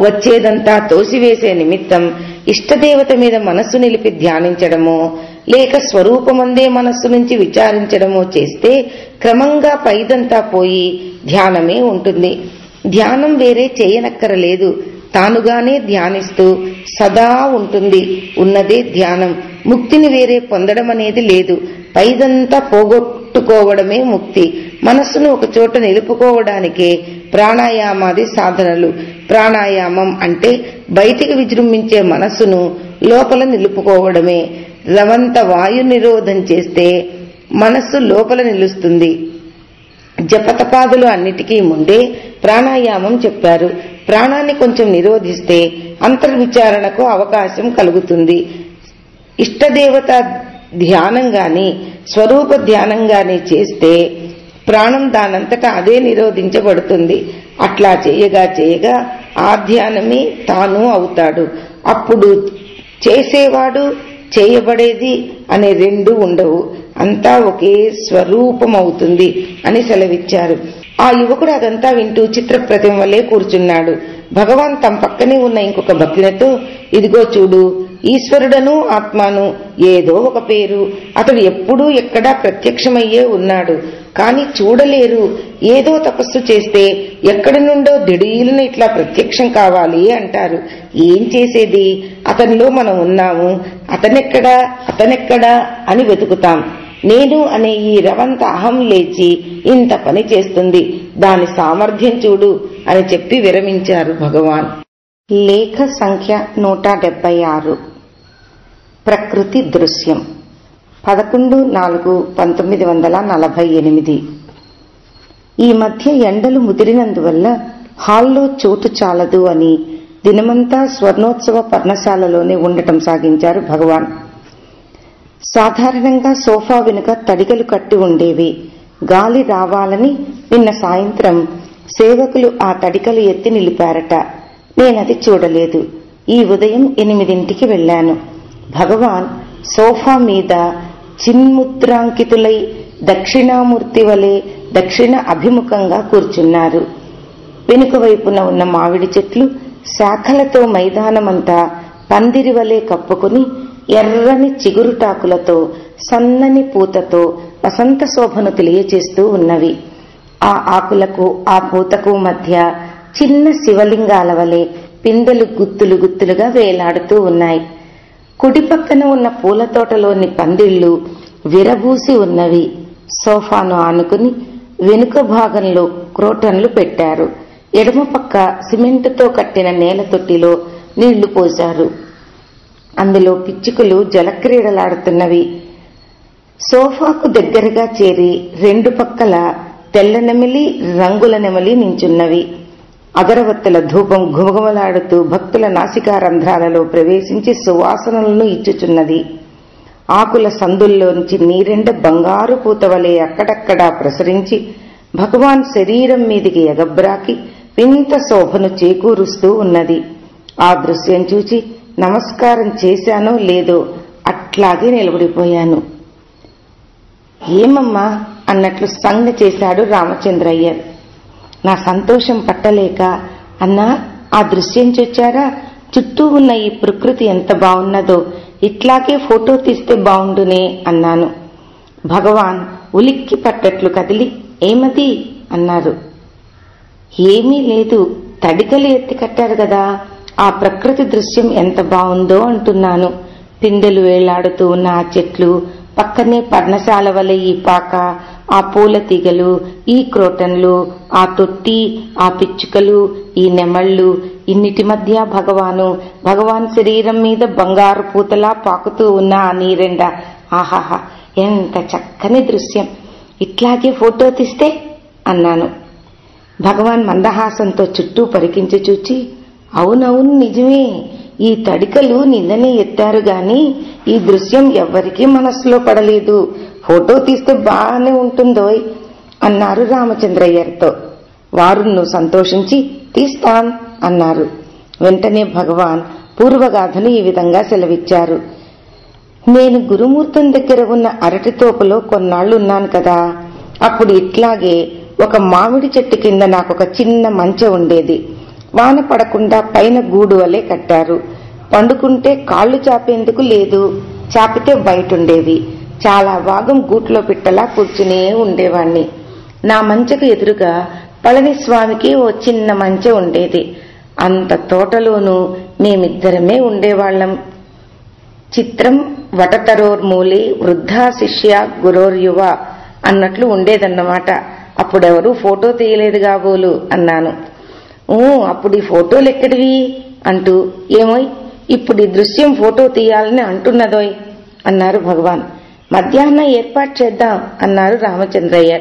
వచ్చేదంతా తోసివేసే నిమిత్తం ఇష్టదేవత మీద మనస్సు నిలిపి ధ్యానించడమో లేక స్వరూపమందే మనస్సు నుంచి విచారించడమో చేస్తే క్రమంగా పైదంతా పోయి ధ్యానమే ఉంటుంది. ధ్యానం వేరే చేయనక్కరలేదు. తానుగానే ధ్యానిస్తూ సదా ఉంటుంది. ఉన్నదే ధ్యానం. ముక్తిని వేరే పొందడం అనేది లేదు. పైదంతా పోగొట్టుకోవడమే ముక్తి. మనస్సును ఒక చోట నిలుపుకోవడానికే ప్రాణాయామాది సాధనలు. ప్రాణాయామం అంటే బయటికి విజృంభించే మనస్సును లోపల నిలుపుకోవడమే. రవంత వాయు నిరోధం చేస్తే మనస్సు లోపల నిలుస్తుంది. జపతపాదులు అన్నిటికీ ముందే ప్రాణాయామం చెప్పారు. ప్రాణాన్ని కొంచెం నిరోధిస్తే అంతర్విచారణకు అవకాశం కలుగుతుంది. ఇష్టదేవత ధ్యానం గాని స్వరూప ధ్యానం గాని చేస్తే ప్రాణం దానంతటా అదే నిరోధించబడుతుంది. అట్లా చేయగా చేయగా ఆ ధ్యానమే తాను అవుతాడు. అప్పుడు చేసేవాడు చేయబడేది అనే రెండు ఉండవు. అంతా ఒకే స్వరూపం అవుతుంది అని సెలవిచ్చారు. ఆ యువకుడు అదంతా వింటూ చిత్రప్రతిమ వలె కూర్చున్నాడు. భగవాన్ తమ పక్కనే ఉన్న ఇంకొక భక్తులతో ఇదిగో చూడు ఈశ్వరుడను ఆత్మను ఏదో ఒక పేరు. అతడు ఎప్పుడూ ఎక్కడా ప్రత్యక్షమయ్యే ఉన్నాడు. కాని చూడలేరు. ఏదో తపస్సు చేస్తే ఎక్కడి నుండో దిడీలున ఇట్లా ప్రత్యక్షం కావాలి అంటారు. ఏం చేసేది? అతనిలో మనం ఉన్నాము. అతనెక్కడా? అతనెక్కడా? అని వెతుకుతాం. నేను అనే ఈ రవంత అహం లేచి ఇంత పని చేస్తుంది. దాని సామర్థ్యం చూడు అని చెప్పి విరమించారు భగవాన్. లేఖ సంఖ్య నూట డెబ్బై ఆరు. ప్రకృతి దృశ్యం. పదకొండు నాలుగు పంతొమ్మిది వందల నలభై ఎనిమిది. ఈ మధ్య ఎండలు ముదిరినందువల్ల హాల్లో చోటు చాలదు అని దినమంతా స్వర్ణోత్సవ పర్ణశాలలోనే ఉండటం సాగించారు భగవాన్. సాధారణంగా సోఫా వెనుక తడిగలు కట్టి ఉండేవి. గాలి రావాలని నిన్న సాయంత్రం సేవకులు ఆ తడికలు ఎత్తి నిలిపారట. నేనది చూడలేదు. ఈ ఉదయం ఎనిమిదింటికి వెళ్ళాను భగవాన్ సోఫా మీద చిన్ముద్రాంకితులై దక్షిణామూర్తి వలె దక్షిణ అభిముఖంగా కూర్చున్నారు. వెనుక వైపున ఉన్న మామిడి చెట్లు శాఖలతో మైదానమంతా పందిరి వలె కప్పుకుని ఎర్రని చిగురుటాకులతో సన్నని పూతతో వసంత శోభను తెలియచేస్తూ ఉన్నవి. ఆ ఆకులకు ఆ పూతకు మధ్య చిన్న శివలింగాల వలె పిందెలు గుత్తులు గుత్తులుగా వేలాడుతూ ఉన్నాయి. కుడి పక్కన ఉన్న పూల తోటలోని పందిళ్ళు విరబూసి ఉన్నవి. సోఫాను ఆనుకుని వెనుక భాగంలో క్రోటన్లు పెట్టారు. ఎడమ పక్క సిమెంటుతో కట్టిన నేల తొట్టిలో నీళ్ళు పోశారు. అందులో పిచ్చుకలు జలక్రీడలాడుతున్నవి. సోఫాకు దగ్గరగా చేరి రెండు పక్కల తెల్ల నెమలి రంగుల నెమలి నించున్నవి. అగరవత్తుల ధూపం ఘుమఘుమలాడుతూ భక్తుల నాసికారంధ్రాలలో ప్రవేశించి సువాసనలను ఇచ్చుచున్నది. ఆకుల సందుల్లోంచి నీరెండ బంగారు పూతవలే అక్కడక్కడా ప్రసరించి భగవాన్ శరీరం మీదికి ఎగబ్రాకి వింత శోభను చేకూరుస్తూ ఉన్నది. ఆ దృశ్యం చూచి నమస్కారం చేశానో లేదో అట్లాగే నిలబడిపోయాను. ఏమమ్మా అన్నట్లు సంగ చేశాడు రామచంద్రయ్యర్. నా సంతోషం పట్టలేక అన్నా ఆ దృశ్యం చూచారా? చుట్టూ ఉన్న ఈ ప్రకృతి ఎంత బాగున్నదో ఇట్లాగే ఫోటో తీస్తే బావుండునే అన్నాను. భగవాన్ ఉలిక్కి పట్టట్లు కదిలి ఏమది? అన్నారు. ఏమీ లేదు తడికలు ఎత్తి కట్టారు కదా ఆ ప్రకృతి దృశ్యం ఎంత బాగుందో అంటున్నాను. పిందెలు వేలాడుతూ ఉన్న ఆ చెట్లు పక్కనే పర్ణశాల వలె ఈ పాక ఆ పూల తీగలు ఈ క్రోటన్లు ఆ తొట్టి ఆ పిచ్చుకలు ఈ నెమళ్ళు ఇన్నిటి మధ్య భగవాను భగవాన్ శరీరం మీద బంగారు పూతలా పాకుతూ ఉన్న ఆ నీరెండ. ఆహాహా ఎంత చక్కని దృశ్యం. ఇట్లాగే ఫోటో తీస్తే? అన్నాను. భగవాన్ మందహాసంతో చుట్టూ పరికించి చూచి అవునవును నిజమే. ఈ తడికలు నిన్ననే ఎత్తారు గాని ఈ దృశ్యం ఎవ్వరికీ మనస్సులో పడలేదు. ఫోటో తీస్తే బాగానే ఉంటుందోయ్ అన్నారు రామచంద్రయ్యతో. వారును సంతోషించి తీస్తాం అన్నారు. వెంటనే భగవాన్ పూర్వగాథను ఈ విధంగా సెలవిచ్చారు. నేను గురుమూర్తం దగ్గర ఉన్న అరటి తోపులో కొన్నాళ్ళున్నాను కదా. అప్పుడు ఇట్లాగే ఒక మామిడి చెట్టు కింద నాకొక చిన్న మంచె ఉండేది. వాన పడకుండా పైన గూడు వలె కట్టారు. పండుకుంటే కాళ్ళు చాపేందుకు లేదు. చాపితే బయటుండేవి చాలా భాగం గూట్లో పిట్టలా కూర్చునే ఉండేవాణ్ణి. నా మంచకు ఎదురుగా పళనిస్వామికి ఓ చిన్న మంచె ఉండేది. అంత తోటలోనూ మేమిద్దరమే ఉండేవాళ్ళం చిత్రం వటతరోర్మూలి వృద్ధా శిష్య గురోర్యువ అన్నట్లు ఉండేదన్నమాట. అప్పుడెవరూ ఫోటో తీయలేదు కాబోలు అన్నాను. అప్పుడు ఈ ఫోటోలు ఎక్కడివి అంటూ ఏమోయ్ ఇప్పుడు ఈ దృశ్యం ఫోటో తీయాలని అంటున్నదోయ్ అన్నారు భగవాన్. మధ్యాహ్నం ఏర్పాటు చేద్దాం అన్నారు రామచంద్రయ్య.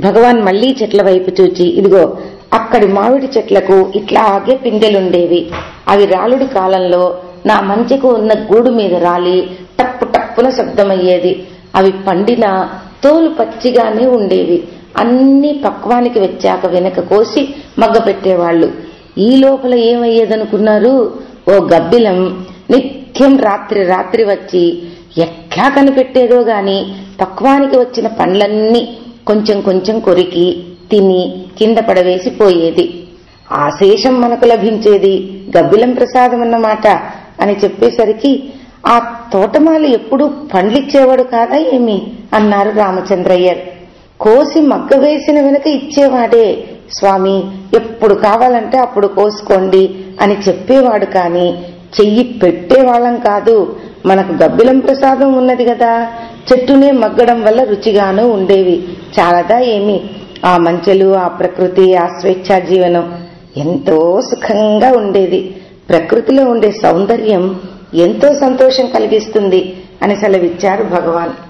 భగవాన్ మళ్ళీ చెట్ల వైపు చూచి ఇదిగో అక్కడి మామిడి చెట్లకు ఇట్లాగే పిందెలుండేవి అవి రాలుడి కాలంలో నా మంచెకు ఉన్న గూడు మీద రాలి టప్పు టప్పున శబ్దమయ్యేది. అవి పండిన తోలు పచ్చిగానే ఉండేవి. అన్ని పక్వానికి వచ్చాక వెనక కోసి మగ్గ పెట్టేవాళ్ళు ఈ లోపల ఏమయ్యేదనుకున్నారు? ఓ గబ్బిలం నిత్యం రాత్రి రాత్రి వచ్చి ఎట్లా కనిపెట్టేదో గాని పక్వానికి వచ్చిన పండ్లన్నీ కొంచెం కొంచెం కొరికి తిని కింద పడవేసి పోయేది. ఆశేషం మనకు లభించేది గబ్బిలం ప్రసాదం అన్నమాట అని చెప్పేసరికి ఆ తోటమాలి ఎప్పుడూ పండ్లిచ్చేవాడు కాదా ఏమి? అన్నారు రామచంద్రయ్యర్ కోసి మగ్గ వేసిన వెనుక ఇచ్చేవాడే. స్వామి ఎప్పుడు కావాలంటే అప్పుడు కోసుకోండి అని చెప్పేవాడు కాని చెయ్యి పెట్టేవాళ్ళం కాదు. మనకు గబ్బిలం ప్రసాదం ఉన్నది కదా. చెట్టునే మగ్గడం వల్ల రుచిగానూ ఉండేవి. చాలదా ఏమి? ఆ మంచెలు ఆ ప్రకృతి ఆ స్వేచ్ఛా జీవనం ఎంతో సుఖంగా ఉండేది. ప్రకృతిలో ఉండే సౌందర్యం ఎంతో సంతోషం కలిగిస్తుంది అని సెలవిచ్చారు భగవాన్.